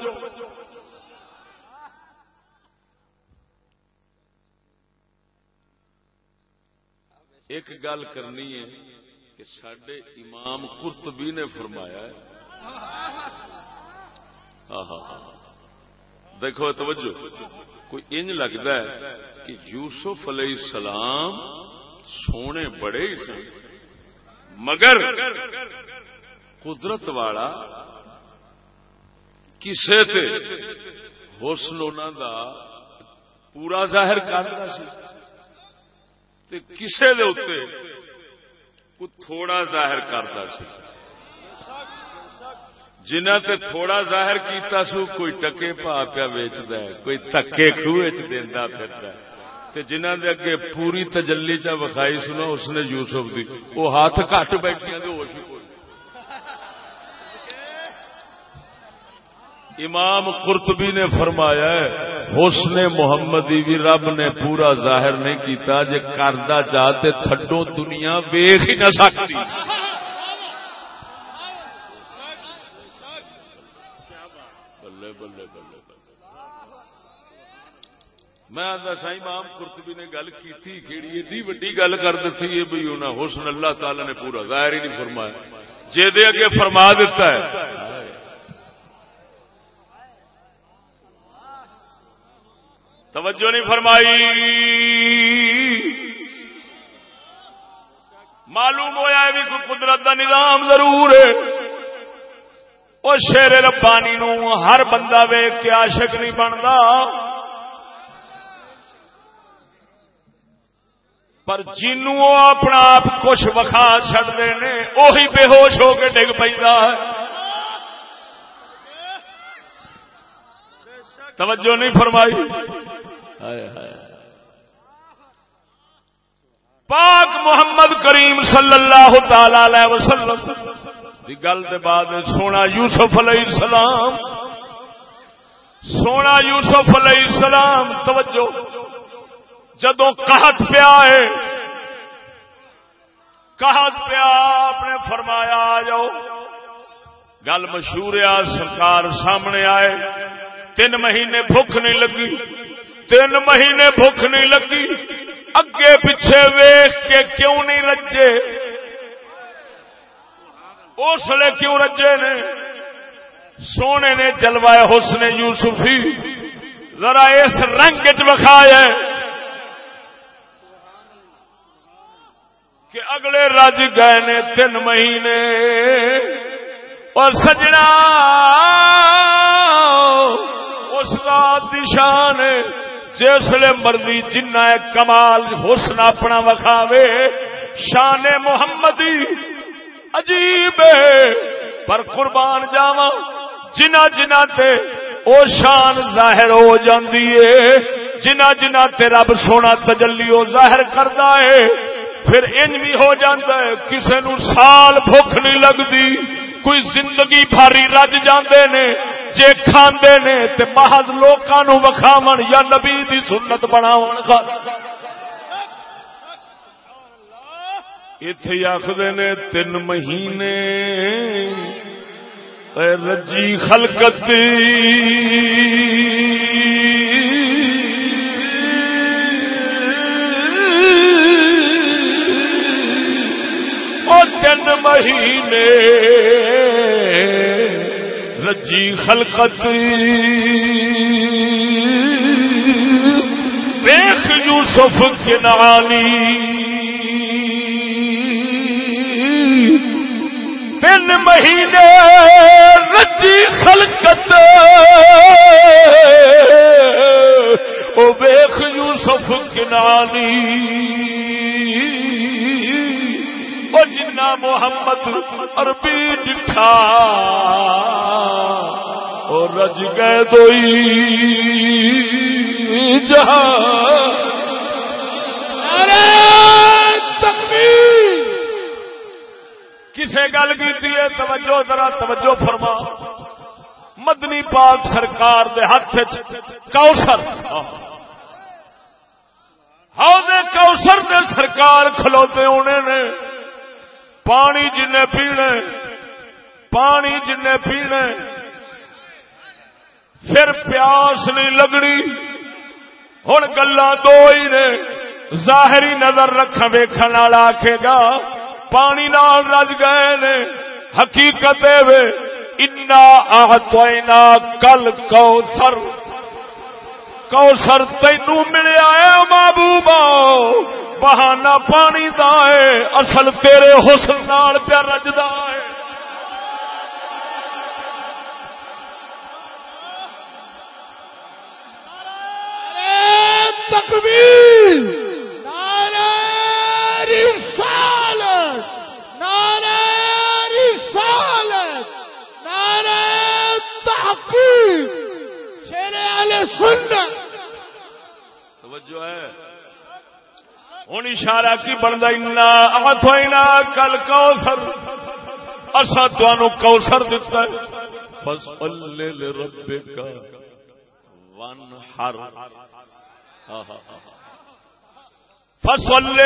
Speaker 2: ایک گل کرنی ہے کہ سڈے امام قرطبی نے فرمایا ہے۔ آہا۔ دیکھو، توجہ۔ کوئی انج لگتا ہے کہ یوسف علیہ السلام سونے بڑے ہی سن، مگر قدرت والا کسے تے حسن انہوں دا پورا ظاہر کرتا سی۔ کسے دے اتنے تھوڑا ظاہر کرتا سی۔ جنہ تے تھوڑا ظاہر کیتا سو کوئی ٹکے پا پیا ویچد کوئی تکے خوہ چا پھر جنہ دے اگے پوری تجلی چا وکھائی سنو، اس نے یوسف دی۔ وہ ہاتھ کٹ بیٹھیا امام قرطبی نے فرمایا ہے، حسن محمدی بھی رب نے پورا ظاہر نہیں کیتا، جے کردہ جاتے تھڈو دنیا ویخ ہی نہ سکتی۔ بلے بلے بلے میں آتا سائی مام کرتبی نے گل کی کہڑی ایڈی وڈی گل کر دیتی ہے بھائی انہیں حسن اللہ تعالی نے پورا ظاہر ہی نہیں فرمایا۔ جے دے اگے فرما دیتا ہے۔ توجہ نہیں فرمائی۔ معلوم ہوا ہے بھی کوئی قدرت کا نظام ضرور ہے۔ وہ شیر ربانی نو ہر بندہ ویگ کے عاشق نہیں بنتا پر جنوں اپنا آپ کچھ وکھا چڑتے ہیں وہی بے ہوش ہو کے ڈگ پہ توجہ نہیں فرمائی۔ پاک محمد کریم صلی اللہ تعالی وسلم گل کے بعد سونا یوسف علیہ السلام، سونا یوسف علیہ السلام، توجہ جدو کہت پیا ہے کہت پیا، آپ نے فرمایا، آ جاؤ، گل مشہور آ سرکار سامنے آئے، تین مہینے بھوک نہیں لگی، تین مہینے بھوک نہیں لگی، اگے پیچھے ویخ کے کیوں نہیں رجے اس لیے کیوں رجے نے؟ سونے نے جلوائے حسن یوسفی، ذرا اس رنگ چکھایا کہ اگلے رج گئے نے تین مہینے، اور سجنا اس رات شان جسے مرضی جنہ کمال حسن اپنا وکھاوے، شان محمدی عجیب پر قربان جاوا جنہ جنہ تے او شان ظاہر ہو جاندی ہے، جنہ جنہ تے رب سونا تجلی او ظاہر کردا ہے، پھر ان بھی ہو جاتا ہے کسی نو سال بھوک نہیں لگتی کوئی زندگی بھاری رج جاندے نے، جے کھاندے نے، تے محض لوکاں نو وکھاون یا نبی دی سنت بناون ایتھے آخر نے تین مہینے رجی خلقت تین مہینے رجی خلقت ویخ یوسف کنانی تین مہینے رجی خلقت۔ او ویخ یوسف کنانی او جنا محمد عربی ڈٹھا۔ او رج گئے دوئی جہاں۔ کسے گل کی توجہ ذرا توجہ فرما۔ مدنی پاک سرکار دے ہاتھ کوسر ہاؤ کوسر دے سرکار کھلوتے ہونے نے۔ پانی جن پینے، پانی جن پینے۔ پھر پیاس نہیں لگنی۔ ہوں گلا دو ہی نے۔ ظاہری نظر رکھ ویکن والا آخے گا پانی نال رج گئے نے، حقیقت وے، انا کل کوثر۔ کوثر تینو ملیا ہے محبوبا بہانا پانی دا ہے، اصل تیرے حسن نال پیا رجدا ہے۔
Speaker 1: تکبیر رسالت نعرہ رسالت نعرہ تحقیق شیر علیہ سنت۔
Speaker 2: توجہ ہے۔ ہوں اشارہ کی بنتا انا اتونا کل کوثر اصا تمہوں کوثر دتا ہے۔ بس اللہ رب کا ون ہر ہاں، ہاں، ہاں، فصل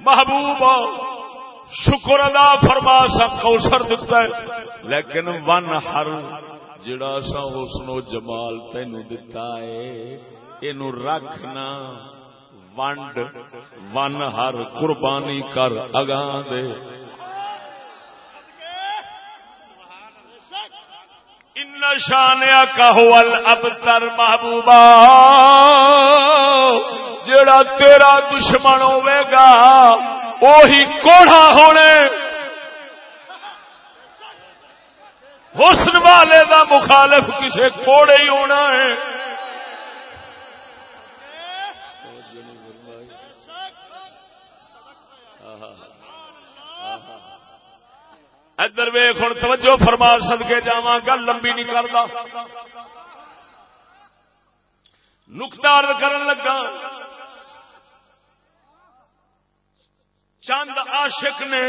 Speaker 2: محبوب شکر ادا فرما سا کوسر دتا ہے۔ لیکن ون ہر جڑا سا حسن و جمال تین دتا ہے یہ رکھنا ونڈ ون ہر قربانی کر اگاں دے ان شانیا کا اب تر محبوبہ جڑا تیرا دشمن ہوے گا وہی کوڑا ہونے حسن والے دا مخالف کسے کوڑے ہی ہونا ہے۔ ادھر ویخ ہوں توجہ فرما سد کے جا گل لمبی نہیں کرتا نقطار کرن لگا۔ چند عاشق نے،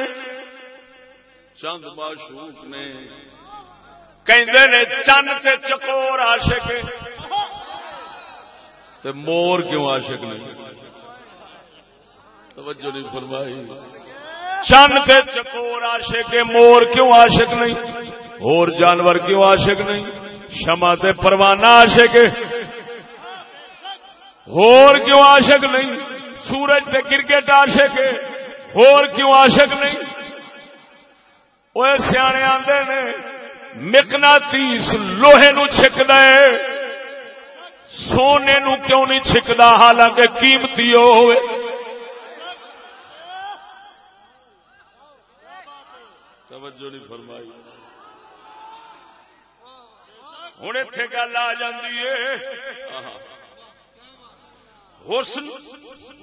Speaker 2: چند معشوق نے نے چند سے چکور عاشق تے مور کیوں عاشق نے توجہ نہیں فرمائی۔ چند تے چکور عاشق مور کیوں عاشق نہیں؟ اور جانور کیوں عاشق نہیں؟ شمع تے پروانہ عاشق اور کیوں عاشق نہیں؟ سورج تے کرکٹ عاشق ہور کیوں عاشق نہیں؟ وہ سیانے آندے نے مکنا تیس لوہے نو چھک دے سونے نو کیوں نہیں چھکدا؟ حالانکہ قیمتی ہوئے۔ توجہ نہیں فرمائی۔ ہوں اتنے گل آ جاتی ہے۔ حسن،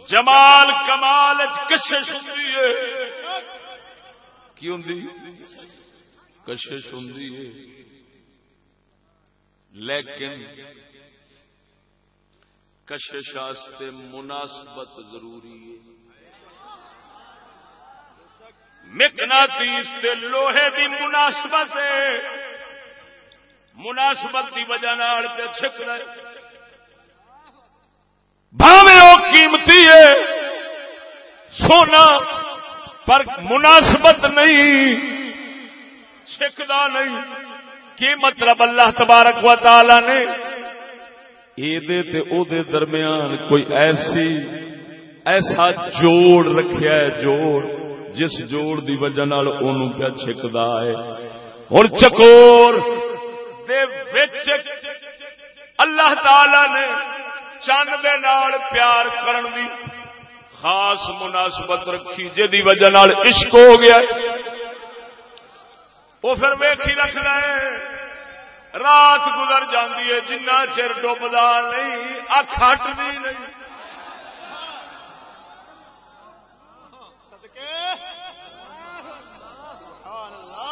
Speaker 2: جمال، کمال، کشش ہوں کی ہوں کشش ہوں لیکن کشش مناسبت ضروری ہے۔ مکنا تیس لوہے دی مناسبت مناسبت کی وجہ چھک رہے بھاوے وہ قیمتی ہے۔ سونا پر مناسبت نہیں۔ چھکدا نہیں۔ کی مطلب اللہ تبارک و تعالی نے؟ او دے درمیان کوئی ایسی، ایسا جوڑ رکھیا ہے، جوڑ، جس جوڑ دی وجہ نال اونوں پیا چھکدا ہے۔ ہن چکور دے وچ اللہ تعالی نے چند دے نال پیار کرن دی خاص مناسبت رکھی جی وجہ نال عشق ہو گیا۔ وہ پھر ویکھی رکھنا ہے۔ رات گزر جاتی ہے جنہ چر ڈبدا نہیں اکھ ہٹنی نہیں۔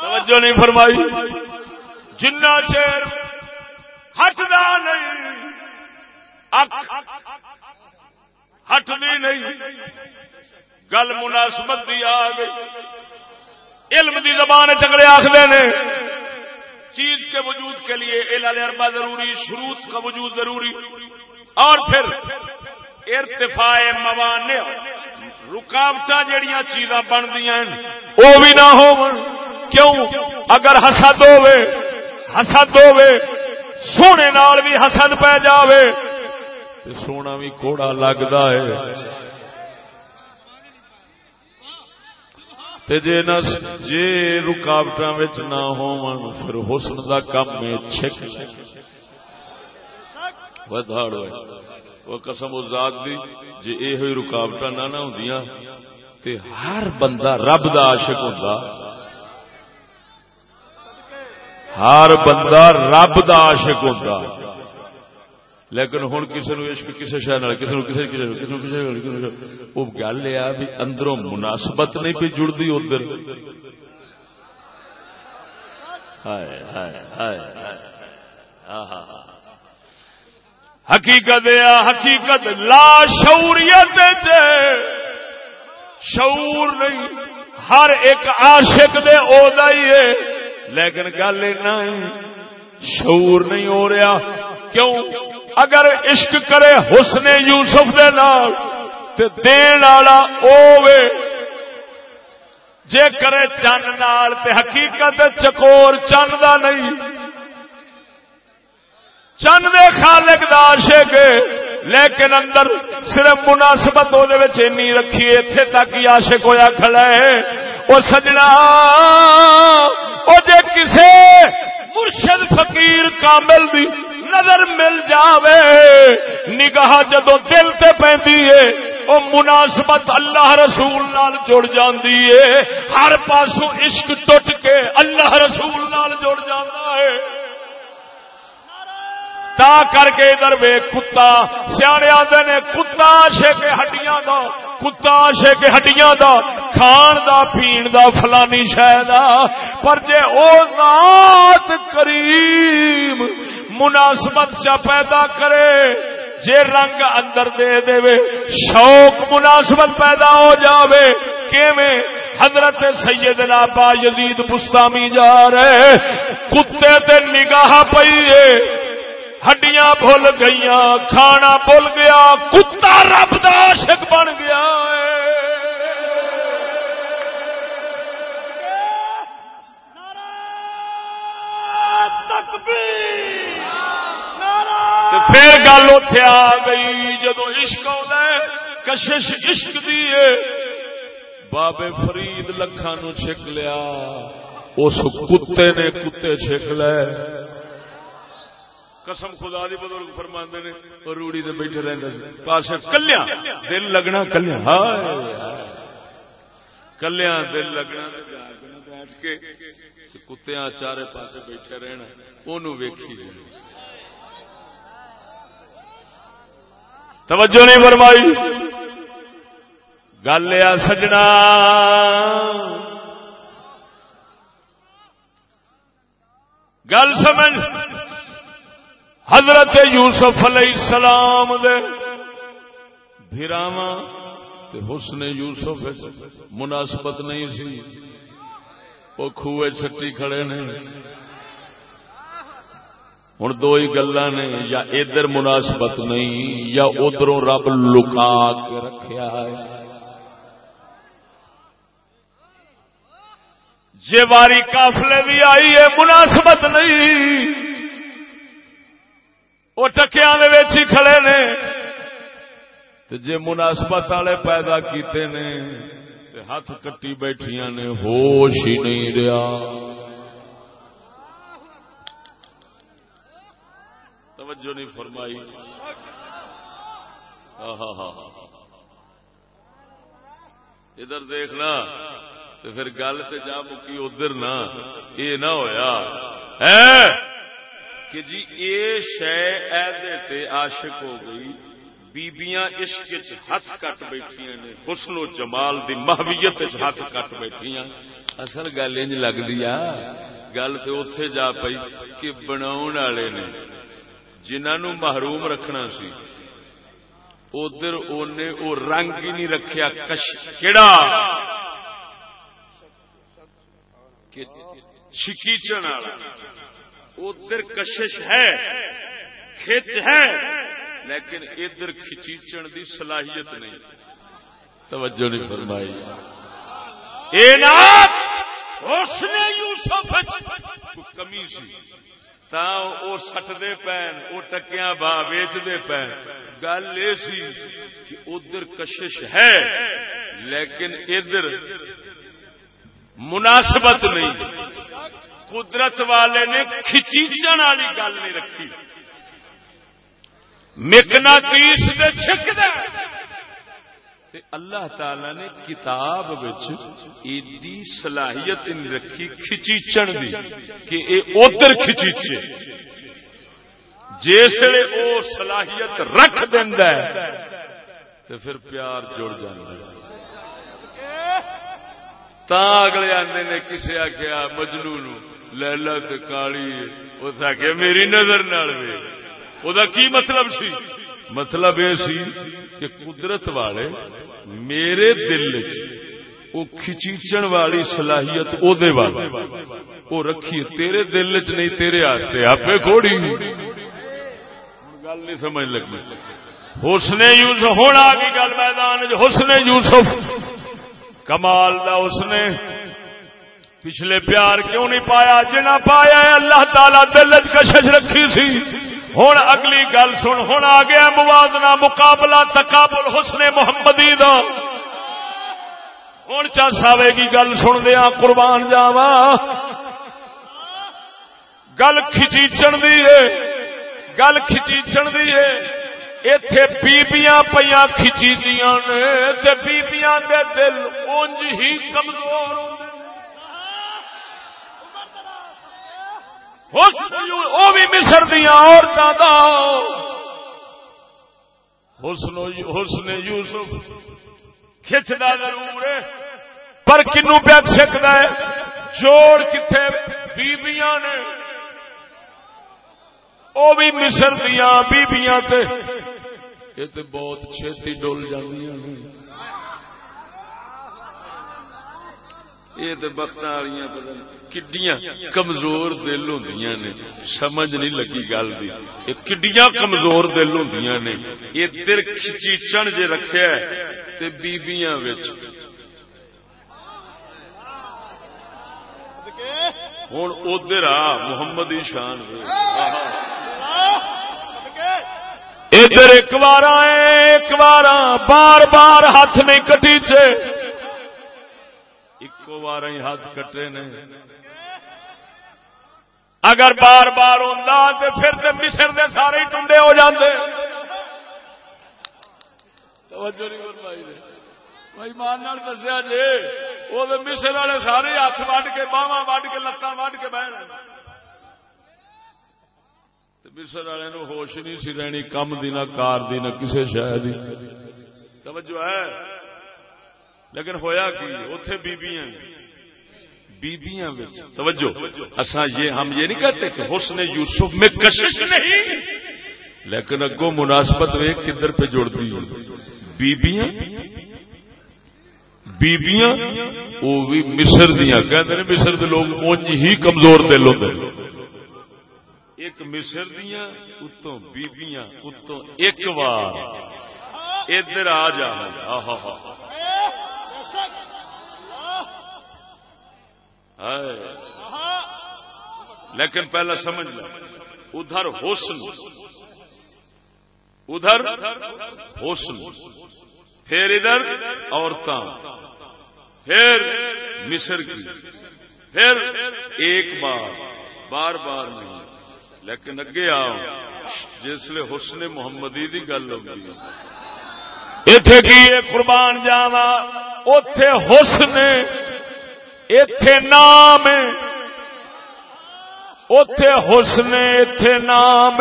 Speaker 2: توجہ نہیں فرمائی۔ جنہ چیر ہٹنا نہیں ہٹنی نہیں۔ گل مناسبت دی آ گئی۔ علم دی زبان چگڑے آخر نے۔ چیز کے وجود کے لیے اعلان اربا ضروری، شروط کا وجود ضروری۔ اور پھر ارتفاع موانع رکاوٹ جہیا چیزاں بنتی وہ بھی نہ ہو کیوں؟ اگر حسد ہوے حسد ہوے سونے نال بھی حسد پی جاوے سونا بھی کوڑا لگتا ہے۔ جے نہ جے رکاوٹ نہ ہو پھر حسن دا کم میں چھک ودھاڑ وہ قسم ذات دی جے اے ہوئی رکاوٹ نہ نہ ہوندیاں تے ہر بندہ رب دا عاشق ہوندا ہر بندہ رب دا عاشق ہوتا لیکن ہوں کسی نو عشق کسی شہر کسی نو کسی کسی کسی وہ گل یہ بھی اندروں مناسبت نہیں پہ جڑتی ادھر۔ ہاں، ہاں، ہاں۔ حقیقت حقیقت لا شعوریت شعور نہیں، ہر ایک عاشق دے اودا ہی ہے۔ لیکن گل شعور نہیں ہو رہا۔ کیوں؟ اگر عشق کرے حسن یوسف دے نال، تے دین والا اوے جے کرے چن نال، تے حقیقت چکور چن دا نہیں۔ چن دے خالق دا عاشق لیکن اندر صرف مناسبت وہ رکھی اتنے تک ہی عاشق ہویا کھڑا ہے۔ وہ سجنا وہ جے کسے مرشد فقیر کامل دی نظر مل جاوے۔ نگاہ جدو دل تے پیندی ہے وہ مناسبت اللہ رسول نال جڑ جاندی ہے ہر پاسوں عشق ٹوٹ کے اللہ رسول نال جڑ جاتا ہے۔ تا کر کے ادھر وے کتا سیانے آدھے نے، کتا شے کے ہڈیاں دا، کتا شے کے ہڈیاں دا، کھان دا پین دا، فلانی شہ پر جے او ذات کریم مناسبت چا پیدا کرے، جے رنگ اندر دے دے وے شوق مناسبت پیدا ہو جاوے۔ کیویں؟ حضرت سیدنا با یزید بستامی جا رہے کتے تے نگاہ پئی ہڈیاں بھول گئی کھانا بھول گیا، کتا رب عاشق بن گیا۔ پھر گل اتے آ گئی جدو عشق کشش عشق دی بابے فرید لکھان چھک لیا، اس کتے نے کتے چھک لے۔ قسم خدا دی بزرگ فرماندے نے اور روڑی دے بیٹھے رہندا سی۔ پاسے کلیاں، دل لگنا کلیاں۔ ہائے کلیاں، دل لگنا بیٹھ کے کتےاں چارے پاسے بیٹھے رہنا، اونوں ویکھی جائے توجہ نہیں فرمائی۔ گل آ سجنا۔ گل سمجھ۔ حضرت یوسف علیہ السلام دے بھیراواں حسن یوسف مناسبت نہیں سی۔ وہ خوہ چھٹی کھڑے نے۔ ہوں دو ہی گلا نے، یا ادھر مناسبت نہیں، یا ادھر رب لکا کے رکھا ہے۔ جے واری کافلے بھی آئی ہے، مناسبت نہیں۔ وہ ٹکیا کھڑے نے۔ جے مناسبت والے پیدا کیتے نے ہاتھ کٹی بیٹھیاں نے، ہوش ہی نہیں رہا توجہ نہیں فرمائی۔ ادھر دیکھنا تو پھر گل تو جا مکی ادھر نہ یہ نہ ہویا۔ کہ جی یہ شہ عاشق ہو گئی، بیبیاں عشق ہاتھ کٹ بیٹھیا نے، حسن و جمال دی محبیت ہاتھ کٹ بیٹھیا اصل گل انج لگتی آ۔ گل تو اتے جا پئی کہ بنا نے جنہوں محروم رکھنا سی، ادھر او رنگ ہی نہیں رکھیا، کش کیڑا؟ شکیچن ادھر کشش ہے، کھچ ہے، لیکن ادھر کھچیچن دی صلاحیت نہیں۔ توجہ نہیں فرمائی۔ یوسف کمی سی؟ سٹتے پین وہ ٹکیا با ویچتے پین۔ گل یہ سی کہ ادھر کشش ہے، لیکن ادھر مناسبت نہیں۔ قدرت والے نے کھچیچن والی گل نہیں رکھی۔ مکنا تیس چھک اللہ تعالی نے کتاب ایڈی صلاحیت رکھی، کھچیچن دی کہ اے ادھر کھچیچے۔ جس وہ صلاحیت رکھ دینا تو پھر پیار جڑ جانا تا اگلے آدھے نے کسے آخیا مجنو نو لیلا کالی، اس آخیا میری نظر نال وے کی مطلب سی مطلب یہ سی کہ قدرت والے میرے دل وہ کھچیچن والی صلاحیت وہ رکھی تیرے دل چ نہیں تیرے آستے آپ گھوڑی گل نہیں سمجھ لگی حسن یوسف ہونا آگی گل میدان حسن یوسف کمال دا اس نے پچھلے پیار کیوں نہیں پایا جنا پایا اللہ تعالی دل چ رکھی سی ہوں اگلی گل سن، ہوں آ گیا موازنہ، مقابلہ تقابل حسن محمدی دا۔ ہوں چس آئے گی گل سن دیا، قربان جاوا گل کھچیچن دی ہے، گل کھچیچن دی ہے۔ اتے بیبیاں پیا کھچی دیا نے بیبیاں دے دل اونج ہی کمزور ہوں وہ بھی مصر دیا عورتوں حسن حسن یوسف کھچتا ضرور ہے، پر کنو پیا سکتا ہے؟ جوڑ کتنے بیبیاں نے؟ وہ بھی مصر دیا بیبیاں تے۔ یہ تو بہت چھتی ڈول جانیاں جاندیاں یہ تو بخت والی کڈیاں کمزور دل ہوں نے۔ سمجھ نہیں لگی گل کی کڈیاں کمزور دل ہوں نے۔ یہ دل کھچیچن جی رکھا بیبیاں ہوں ادھر آ، محمد شان ادھر ایک بار ایک بار بار بار ہاتھ میں کٹیچے ایکو بار ہی ہاتھ کٹے نے۔ اگر بار بار ہوتا تو پھر تو مصر دے سارے ٹنڈے ہو جاندے۔ توجہ نہیں کر بھائی مان دسیا جی وہ مصر والے سارے ہاتھ وڈ کے باہواں وڈ کے لتان وڈ کے بہ مصر والے ہوش نہیں سی رہنی، کم دی نہ کار دی نہ کسی شہر توجہ ہے۔ لیکن ہویا کی؟ اتے بیبیاں بیبیاں توجہ۔ اصا یہ ہم یہ نہیں کہتے کہ حسن یوسف میں کشش نہیں۔ لیکن اگو مناسبت ویک کدھر پہ جوڑ دی۔ بیبیاں؟ بیبیاں؟ وہ بھی مصر دیا کہتے ہیں مصر دے لوگ اونج ہی کمزور دل ہوتے ایک مصر دیا اتوں بیبیاں، اتوں ایک بار ادھر آ جانا لیکن پہلا سمجھ لو ادھر حسن ادھر حسن، پھر ادھر عورتیں پھر مصر کی، پھر ایک بار بار بار نہیں۔ لیکن اگے آؤ جسے حسن محمدی کی گل ہوگی اتے کی قربان جاوا اتے حسن اتے نام اتے حسن اتے نام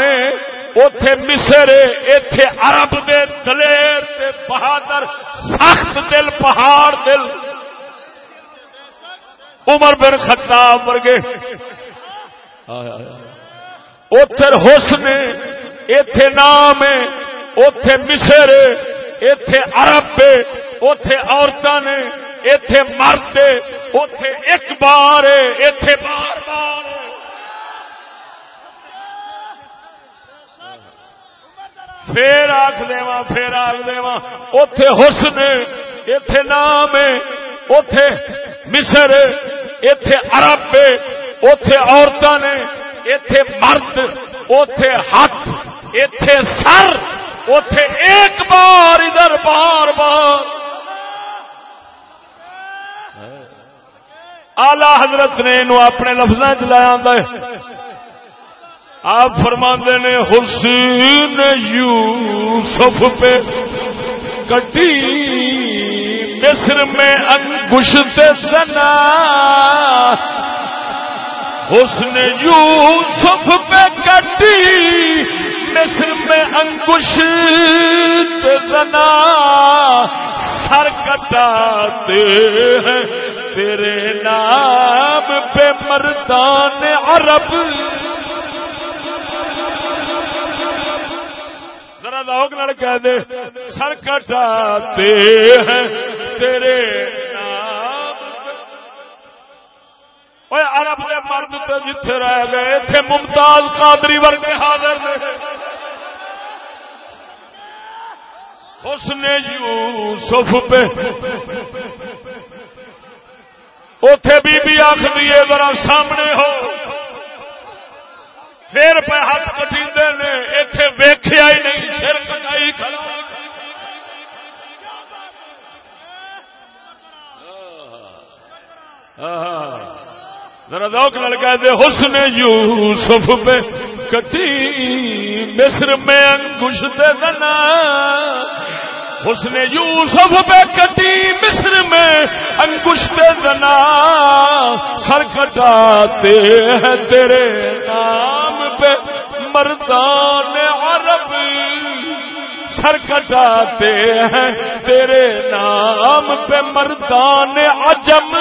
Speaker 2: اتے مصر اتے عرب دے دلیر تے بہادر، سخت دل، پہاڑ دل۔ عمر بن خطاب ورگے۔ اتے حسن اتے نام اتے مصر اتے عرب اتے عورتوں نے اتے مرد اتے ایک بار اتے بار بار پھر آخ دوا پھر آخ دوا اتے حسن اتے نام اتے مصر اتے عرب اتے عورتوں نے اتے مرد اتے ہاتھ اتے سر اتے ایک بار، ادھر بار بار۔ آلہ حضرت نے اپنے لفظ چلایا آپ فرما نے، حسین یوسف پہ کٹی مصر میں انگشت سنا حسن یوسف پہ کٹی مصر میں انگش سنا سر کٹاتے ہیں۔ تیرے نام پہ مردان عرب۔ ذوق نال کہہ دے۔ سر کٹاتے ہیں۔ تیرے نام اوے عرب دے مرد تے جتھے رہ گئے تھے ممتاز قادری ورگے حاضر نے حسن یوسف پہ۔ اوتھے بی بی آخری ذرا سامنے ہو۔ پھر پہ ہاتھ کٹی نے اتے ویخیا ہی نہیں، سر کٹائی کھڑا۔ ذرا دوک لڑکا دے، حسن یوسف پہ کٹی مصر میں انگوش دنا۔ حسن یوسف پہ کٹی مصر میں انگوش دنا۔ سر کٹاتے ہیں تیرے نام پہ مردان عرب۔ سر کٹاتے ہیں تیرے نام پہ مردان عجم۔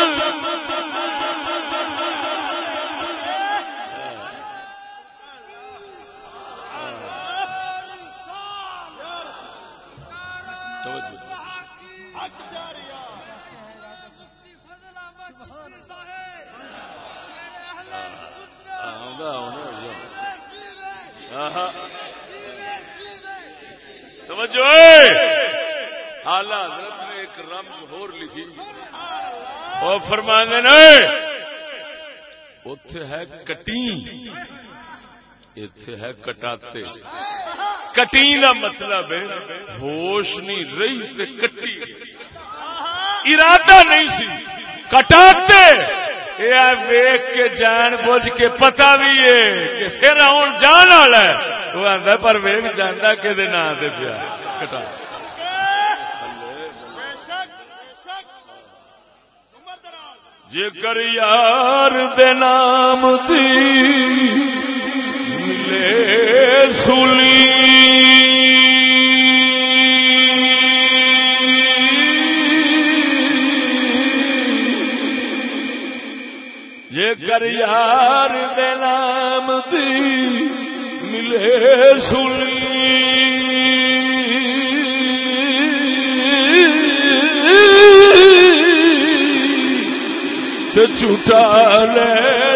Speaker 2: توجہ آلہ حضرت نے ایک رمز ہور لکھی۔ اور فرمانے نے اتے ہے کٹی۔ اتے ہے کٹاتے۔ کٹی کا مطلب ہے، ہوش نہیں رہی تے کٹی۔ ارادہ نہیں سی۔ کٹاتے۔ ویخ کے جان بوجھ کے پتا بھی ہے کہ سر آن جان والا وہ آتا پر ویگ جانا کہ نام دے پیا۔ کٹا۔ جے کر یار دے نام دی ملے سولی۔ کر یار دے نام دی ملے سنی۔ جھوٹا لے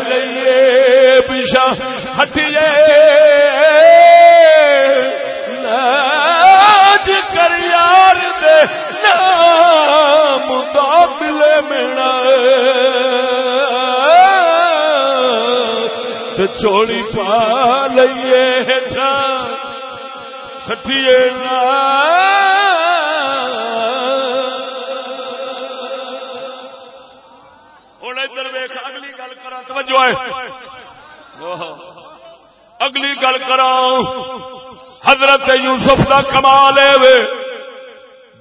Speaker 2: لئیے پیشہ ہٹیے۔ چوڑی پا لئیے ہٹا سٹھیے ہوں ادھر ویخ اگلی گل کرا توجہ اگلی گل کرا حضرت یوسف کا کمال ہے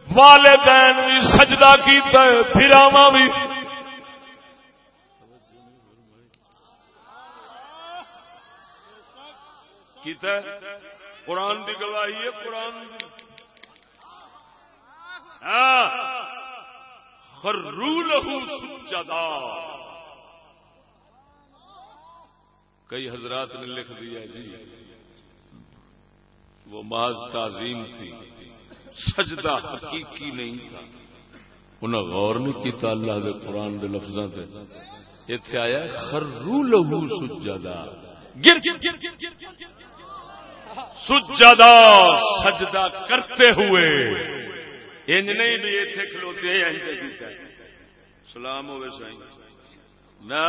Speaker 2: والدین بھی سجدہ کیتا ہے پھراوا بھی کیتا ہے؟ قرآن کی گواہی ہے، قرآن ہاں۔ خرو لہو سجدا۔ کئی حضرات نے لکھ دیا جی وہ محض تعظیم تھی۔ سجدہ حقیقی نہیں تھا۔ انہیں غور نہیں کیتا اللہ دے قرآن دے لفظوں سے اتنے آیا خرو لہو سجدا۔ گر سجدا سجدہ کرتے ہوئے۔ انج نہیں بھی اتنے کھلوتے سلام ہوئے سائی نہ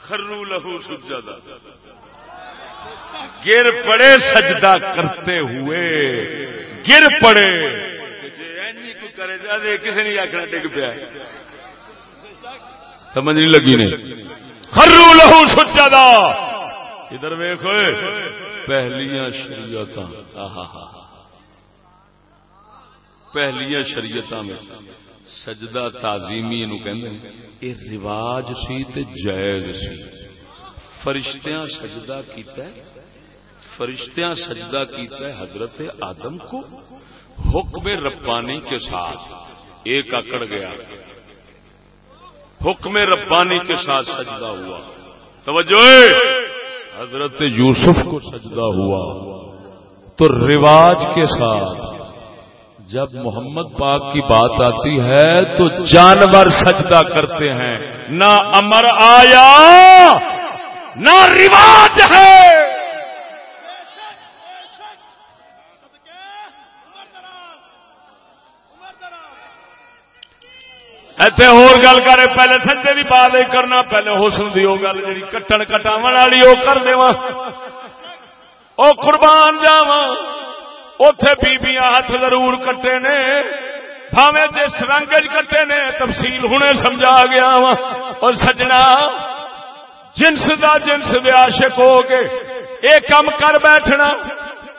Speaker 2: خرو لہو سجدا گر پڑے سجدہ کرتے ہوئے۔ گر پڑے۔ کرے کسی نہیں آخر ڈگ پیا۔ سمجھ نہیں لگی نہیں خرو لہو سجدا ادھر ویخ پہلیاں شریعت پہلیاں شریعت میں سجدہ تعظیمی نو کہ رواج سی تے جائز سی۔ فرشتیاں سجدہ کیتا ہے، فرشتیاں سجدہ کیتا ہے حضرت آدم کو حکم ربانی کے ساتھ۔ ایک اکڑ گیا۔ حکم ربانی کے ساتھ سجدہ ہوا۔ توجہ! حضرت یوسف کو سجدہ ہوا۔ تو رواج کے ساتھ جب محمد پاک کی بات آتی ہے تو جانور سجدہ کرتے ہیں۔ نہ امر آیا، نہ رواج ہے۔ ایتھے ہور گل کرے، پہلے سجدے کی بات کرنا، پہلے حسن دی وہ گل جی کٹن کٹاو والی وہ کر دے او قربان جاوا اتے بیبیاں ہاتھ ضرور کٹے نے بھاوے جس رنگ کٹے نے، تفصیل ہنے سمجھا گیا وا اور سجنا، جنس دا جنس دے عاشق ہو گے اے کم کر بیٹھنا۔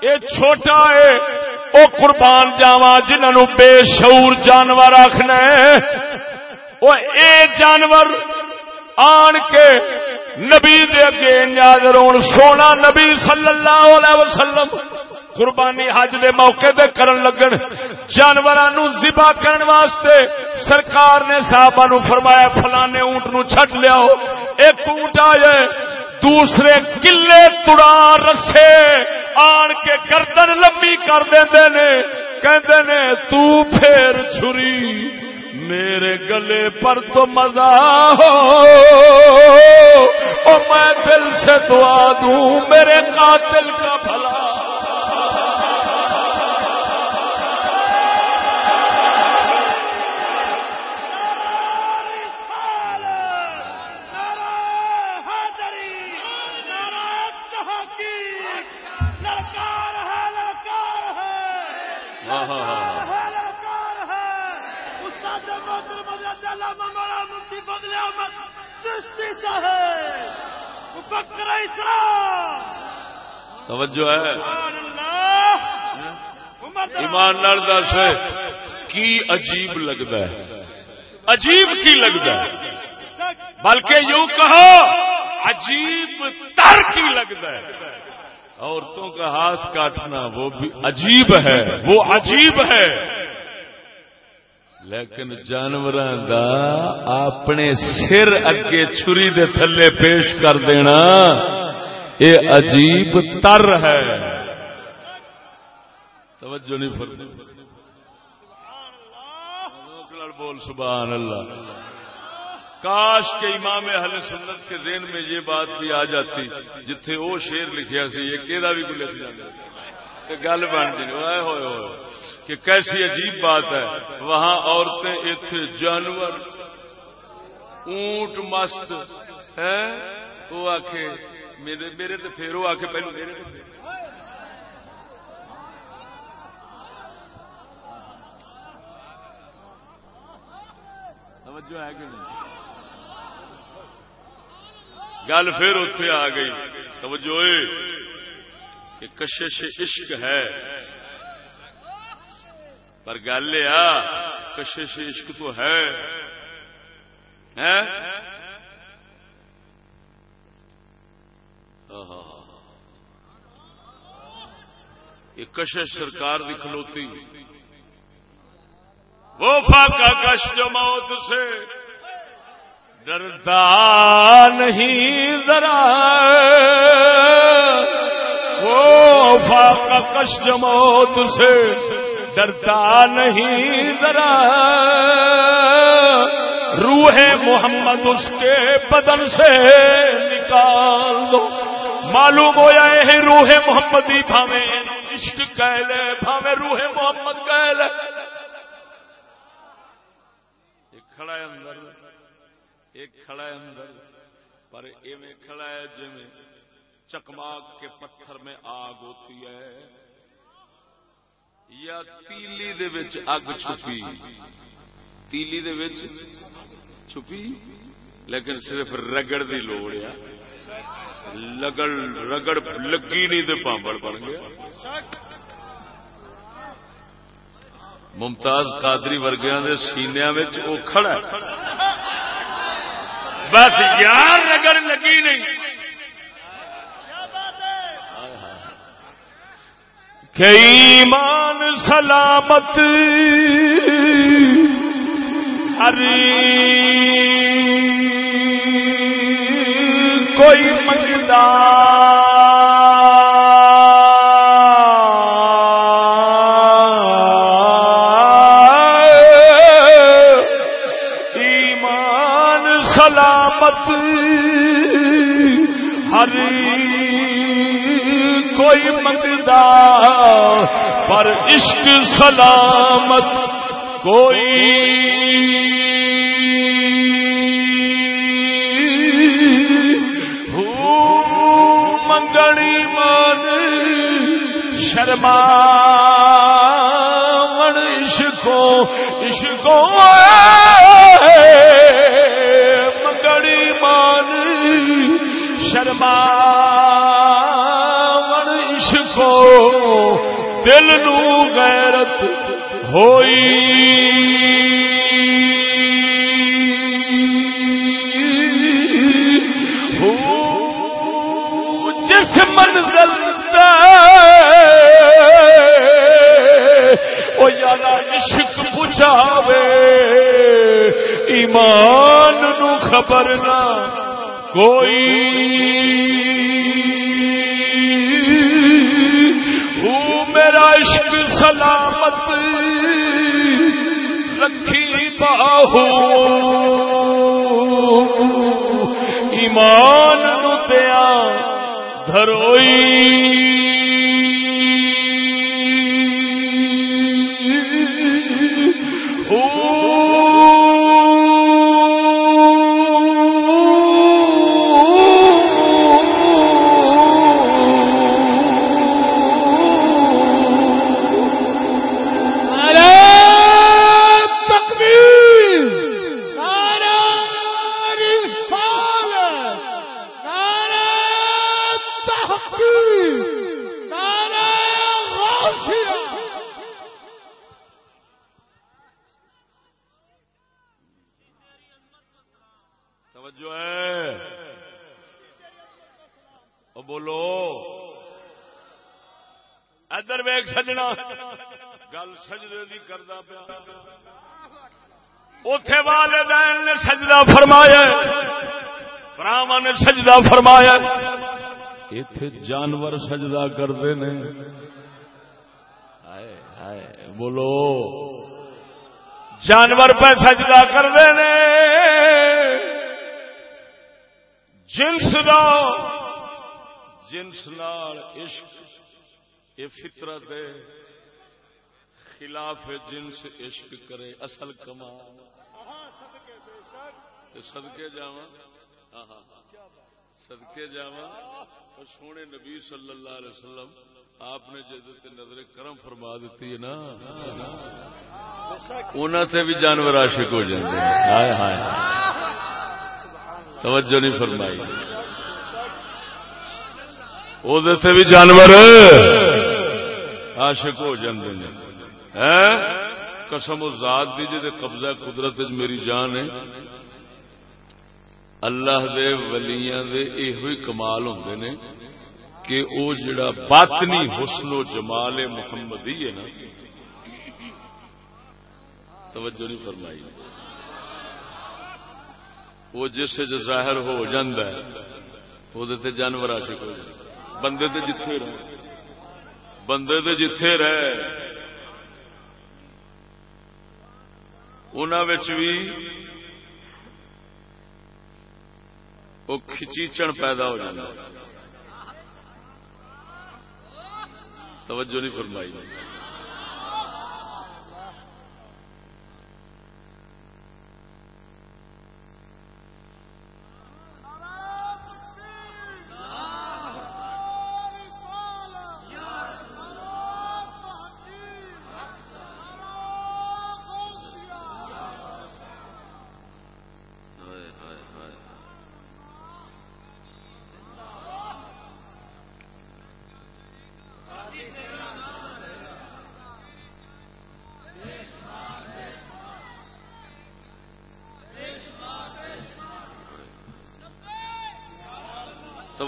Speaker 2: اے چھوٹا ہے او قربان جاوا جنہوں بے شعور جانور آخنا وہ اے جانور آن کے نبی دے اگے نظر سونا نبی صلی اللہ علیہ وسلم قربانی حج دے موقع دے کرن لگن۔ جانوروں ذبح کرن واسطے سرکار نے صحابہ نو فرمایا، فلانے اونٹ نو چھٹ لیاؤ۔ ایک اونٹ آئے، دوسرے کلے تڑا رسے۔ آن کے گردن لمبی کر دے نے، کہندے نے، تو پھر چھری۔ میرے گلے پر تو مزہ ہو۔ او میں دل سے دعا دوں، میرے قاتل کا بھلا۔ توجہ ہے۔ ایمان نال دس کی عجیب لگتا ہے؟ عجیب کی لگتا ہے؟ بلکہ یوں کہو عجیب تر کی لگتا ہے۔ عورتوں کا ہاتھ کاٹنا وہ بھی عجیب ہے وہ عجیب ہے۔ لیکن جانور اپنے سر اگے چھری دے تھلے پیش کر دینا یہ عجیب تر ہے۔ توجہ نہیں فرق بول سبحان اللہ۔ کاش کے امام اہل سنت کے ذہن میں یہ بات بھی آ جاتی، جتھے وہ شیر لکھیا سی، یہ کہ بھی کوئی لکھ جاتا۔ جانا گل بن جی۔ ہوئے ہوئے کہ کیسی عجیب بات ہے۔ وہاں عورتیں اتنے جانور۔ اونٹ مست۔ ہے وہ آخ میرے میرے تو پھر آ کے پہلو میرے توجہ ہے کہ نہیں؟ گل پھر اتے آ گئی۔ توجہ۔ کہ کشش عشق ہے۔ پر گل یہ کشش عشق تو ہے۔ یہ کشش سرکار کی کھلوتی۔ وہ فاقا کش جو موت سے ڈرتا نہیں ذرا۔ وہ فاقا کش جو موت سے ڈرتا نہیں ذرا۔ روح محمد اس کے بدن سے نکال دو۔ معلوم ہو جائے روح محمدی بھاوے، عشق کہہ لے، بھاوے روح محمد کہہ لے۔ کھڑا ہے اندر، ایک کھڑا ہے اندر، پر ایویں کھڑا ہے جی چکماگ کے پتھر میں آگ ہوتی ہے، یا تیلی دے وچ اگ چھپی۔ تیلی دے وچ چھپی، لیکن صرف رگڑ دی لوڑ ہے۔ لگڑ، رگڑ لگی نہیں تو پامبڑ بن گیا۔ ممتاز قادری ورگیا کے سینیا وہ کھڑا بس یار، رگڑ لگی نہیں۔ کئی مان سلامت ہری کوئی منگتا ایمان سلامت ہری کوئی منگتا پر عشق سلامت کوئی منگنی مان شرما عشقو عشقو منگنی مان شرما عشقو دل نو غیرت ہوئی۔ جس منزل وہ یار عشق پچاوے ایمان نو خبر نہ کوئی۔ میرا عشق سلامت رکھی باہو۔ ایمان نو دیا دھروئی۔ سجنا۔ گل سجدے دی کردا پیا۔ اتے والدین نے سجدہ فرمایا براہم نے سجدہ فرمایا اتے جانور سجدہ کرتے نے۔ بولو۔ جانور پہ سجدہ کرتے نے۔ جنس دا۔ جنس نال عشق۔ یہ فطرت ہے۔ خلاف جنس عشق کرے، اصل کما سدکے جا سدکے جا سونے نبی صلی اللہ علیہ وسلم، آپ نے جد نظر کرم فرما دیتی ہے نا۔ انہوں تے بھی جانور عاشق ہو جاتے ہائے ہائے۔ توجہ نہیں فرمائی۔ وہ بھی جانور۔ عاشق ہو جاتے ہیں قسم و ذات دی جی قبضہ قدرت وچ میری جان ہے۔ اللہ دے ولیاں دے یہ کمال ہوں نے کہ او جڑا باطنی حسن و جمال محمدی ہے نا۔ توجہ نہیں فرمائی۔ وہ جس جو ظاہر ہو جاندہ ہے وہ دیتے جانور عاشق ہو جائے بندے تے جتھے رہے بندے دے جتھے رہ انہاں بھی وہ کھچیچن پیدا ہو جائے توجہ نہیں فرمائی۔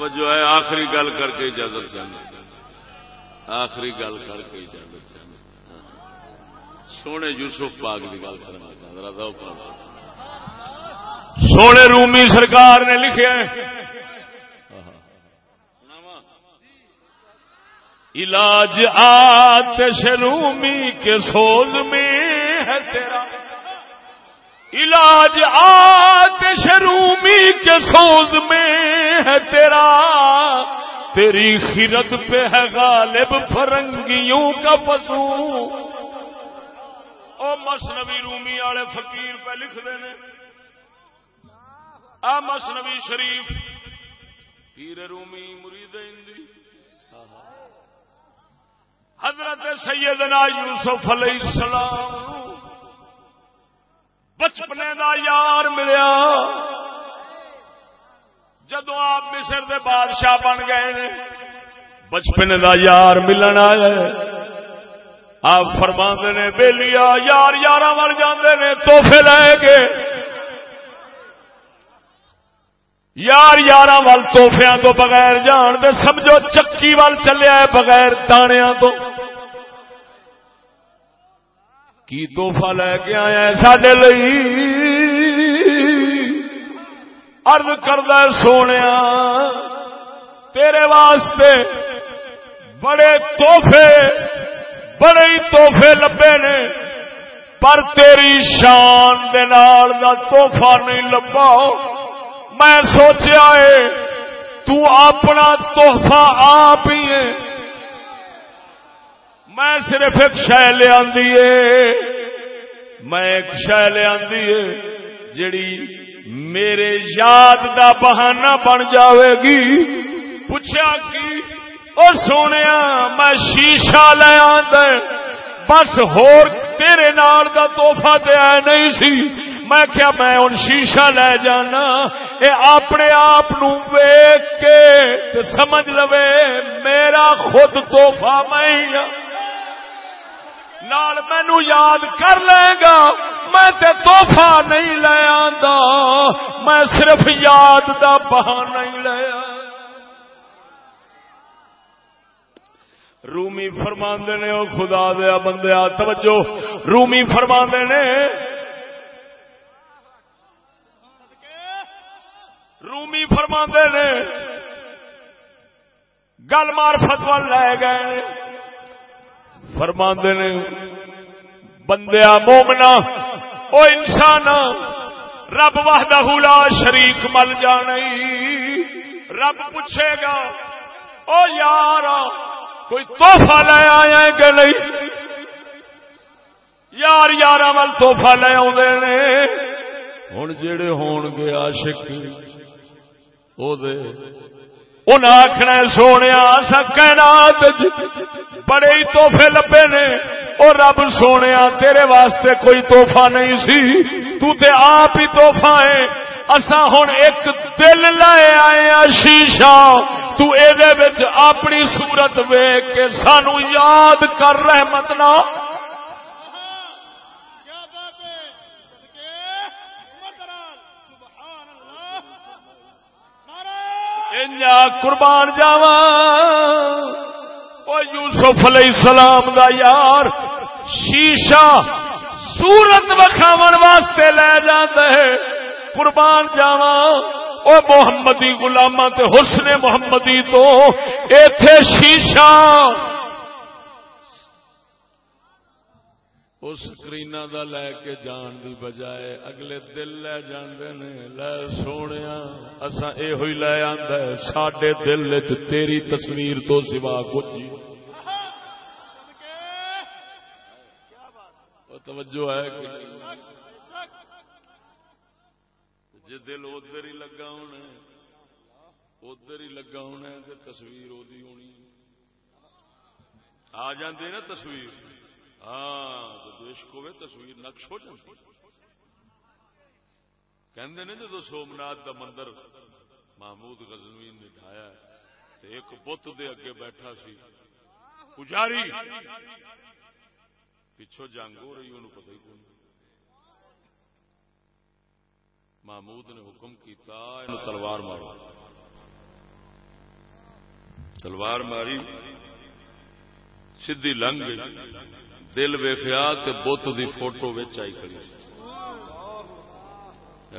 Speaker 2: توجہ ہے، آخری گل کر کے اجازت چاہیے آخری گل کر کے اجازت چاہیے سونے یوسف پاک کی گل کرنا سونے رومی سرکار نے لکھے علاج آتش رومی کے سوز میں ہے تیرا۔ علاج آتش رومی کے سوز میں ہے تیرا تیری خیرت پہ ہے غالب فرنگیوں کا پسو۔ او مسنوی رومی والے فقیر پہ لکھ دینے آ مسنوی شریف، پیر رومی مرید اندی حضرت سیدنا یوسف علیہ السلام۔ بچپنے دا یار ملیا۔ جدو آپ مصر دے بادشاہ بن گئے نے، بچپن دا یار ملن آیا آپ فرما نے بےلیا یار یار مر جاندے نے توحفے لے کے۔ یار یار وال توحفیا تو بغیر جان دے، سمجھو چکی وال چلیا ہے بغیر دانیا تو۔ کی توحفہ لے کے آیا سڈے لئی؟ ارد کرد سونے تیرے واسطے بڑے توحفے بڑے ہی توحفے لبے نے، پر تیری شان دے نال دا توحفہ نہیں لبا۔ میں سوچیا ہے، تو اپنا توحفہ آپ ہی ہے۔ میں صرف ایک شہ لیا میں ایک شہ لیا جڑی میرے یاد دا بہانہ بن جاوے گی۔ پوچھا کی؟ اور سونے میں شیشہ لے آد بس ہور تیرے نال دا توحفہ دیا نہیں سی۔ میں کیا میں ان شیشہ لے جانا؟ اے اپنے آپ ویک کے سمجھ لو میرا خود توحفہ میں نال مینو یاد کر لے گا۔ میں تے توحفہ نہیں لے آندا، میں صرف یاد دا بہانہ نہیں لیا رومی فرماندے نے، او خدا دیا بندے توجہ۔ رومی فرماندے نے، رومی فرماندے نے، گل مار فتوال لے گئے۔ فرما نے بندیا مومنا او انسان، رب وحدہ لا شریک مل جانی رب پوچھے گا، او یار، کوئی توحفہ لے آیا کہ نہیں؟ یار یار مل توحفہ لے آدھے ہوں جڑے ہون گے عاشق، او دے۔ ان آخنا سونے سکینات بڑے ہی توحفے لبے نے۔ اور رب سونے تیرے واسطے کوئی توحفہ نہیں سی۔ تو تے آپ ہی توحفہ ہے اسا ہوں ایک دل لائے آئے شیشہ۔ تو اے اپنی صورت ویگ کے سانو یاد کر رحمت نہ۔ قربان جاوا یوسف علیہ السلام دا یار شیشہ سورت وکھاو واسطے لے جاتے قربان جاوا او محمدی گلاما حسن محمدی تو ایتھے شیشہ۔ اس سکرینا دا لے کے جان دی بجائے اگلے دل لے جاندے نے۔ لے سونے اسا اے ہوئی لے آندا ہے ساڈے دل وچ تیری تصویر تو سوا کچھ توجہ ہے کہ جی دل ادھر ہی لگا ہونا ادھر ہی لگا ہونا تو تصویر وہی ہونی آ جاندی نا تصویر؟ ہاں عشق ہوئے تصویر نقش ہو جائے کہندے نے جدو سومنات کا مندر محمود غزنوی نے ڈھایا ایک بت دے اگے بیٹھا سی۔ پجاری! پچھو جنگ ہو رہی انہوں پتہ ہی کون محمود نے حکم کیتا تلوار مارو تلوار ماری، سیدھی لنگ گئی۔ دل ویخیا بت دی فوٹو آئی کھڑی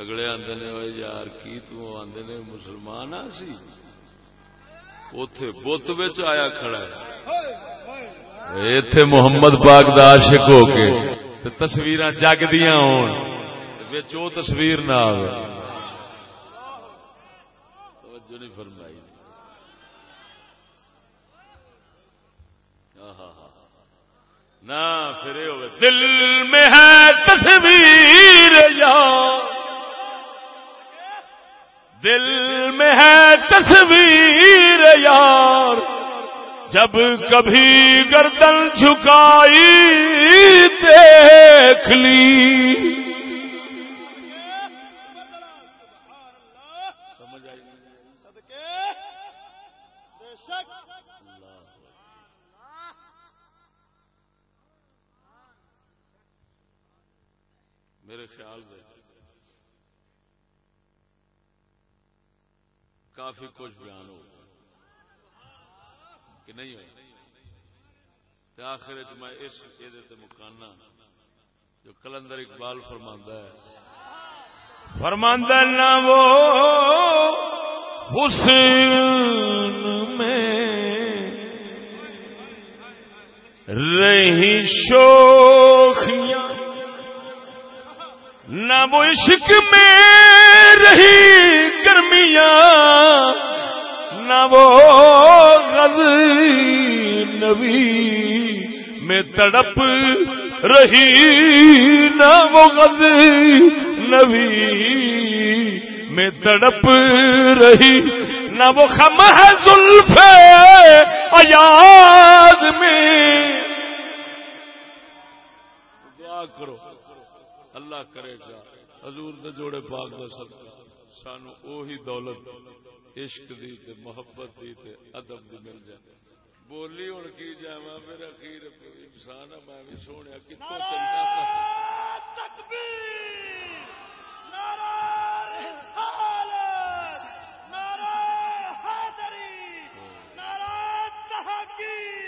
Speaker 2: اگلے آدھے نے یار کی آدھے نے، مسلمان آ سی؟ اتے بت آیا کھڑا ہے۔ اتے محمد باغ دا عاشق ہو کے تے تصویر جگ دیا ہو تصویر نہ آئے توجہ نہیں فرمائی۔ نہ پھر دل میں ہے تصویر یا۔ دل میں ہے تصویر یار۔ جب کبھی گردن جھکائی دیکھ لی۔ کافی کچھ بیان ہو کہ نہیں ہوئی۔ ہو آخر میں اس یہ مکانا جو کلندر اقبال فرماندہ ہے۔ فرماندہ نہ وہ حسن میں رہی شوخیاں۔ نہ وہ عشق میں رہی گرمیاں۔ نہ وہ غز نبی میں تڑپ رہی، نہ وہ غز نبی میں تڑپ رہی، نہ وہ خم ہے زلف ایاد میں۔ دعا کرو، اللہ کرے گا۔ حضور دے جوڑے پاک دا سب سانو اوہی دولت۔ عشق دی تے محبت دی تے ادب دی مل جائے۔ بولی ہوں کی جاوا میرا اخیر انسان میں بھی سونے ہاں، کتوں چلتا تکبیر! نعرہ حیدری! ہاں۔ نعرہ تحقیق!